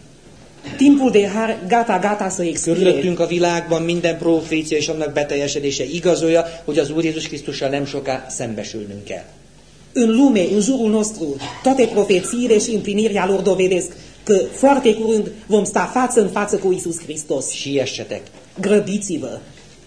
timpul de har gata, gata să expire. Körülöttünk a világban minden profécia és annak beteljesedése igazolja, hogy az Úr Jézus Krisztussal nem soká szembesülnünk kell. În lume, în jurul nostru, toate profețiile și împlinirea lor dovedesc că foarte curând vom sta față în față cu Isus Hristos. Siessetek, Grăbiți-vă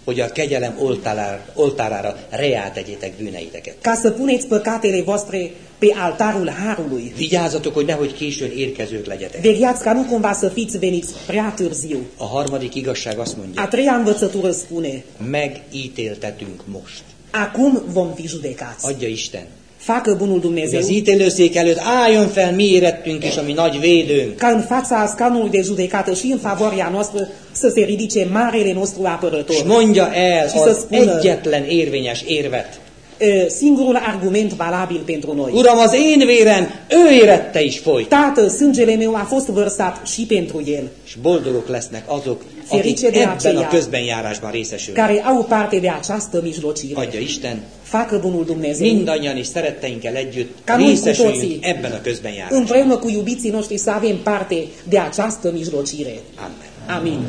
hogy a kegyelem oltárár, oltárára reá tegyétek bűneiteket. ca să puneți păcatele voastre pe altarul Harului. Vigyázzatok, hogy nehogy későn érkezők legyetek. Vegheați ca nu cumva să fiți veniți prea târziu. A harmadik igazság azt A mondja, treia învățătură spune, megítéltetünk most. acum vom fi judecați. Adja Isten. Facă bunul Dumnezeu ítélőszék előtt álljon fel mi érettünk és a mi nagy védőnk. ca în fața scanului de judecată și în favoarea noastră să se ridice marele nostru apărător. mondja el Și să az spună- egyetlen érvényes érvet. Singurul argument valabil pentru noi. Uram, az én vérem, ő érette is folyt. Tată, sângele meu a fost vărsat și pentru el, És boldogok lesznek azok, Ferice de ebben aceea. a közbenjárásban részesülnek. care au parte de această mijlocire. Adja Isten, Facă bunul Dumnezeu mindannyian és szeretteinkkel együtt Ca noi cu részesüljünk toții. ebben a közbenjárásban. împreună cu iubiții noștri să avem parte de această mijlocire. Amen. Amin.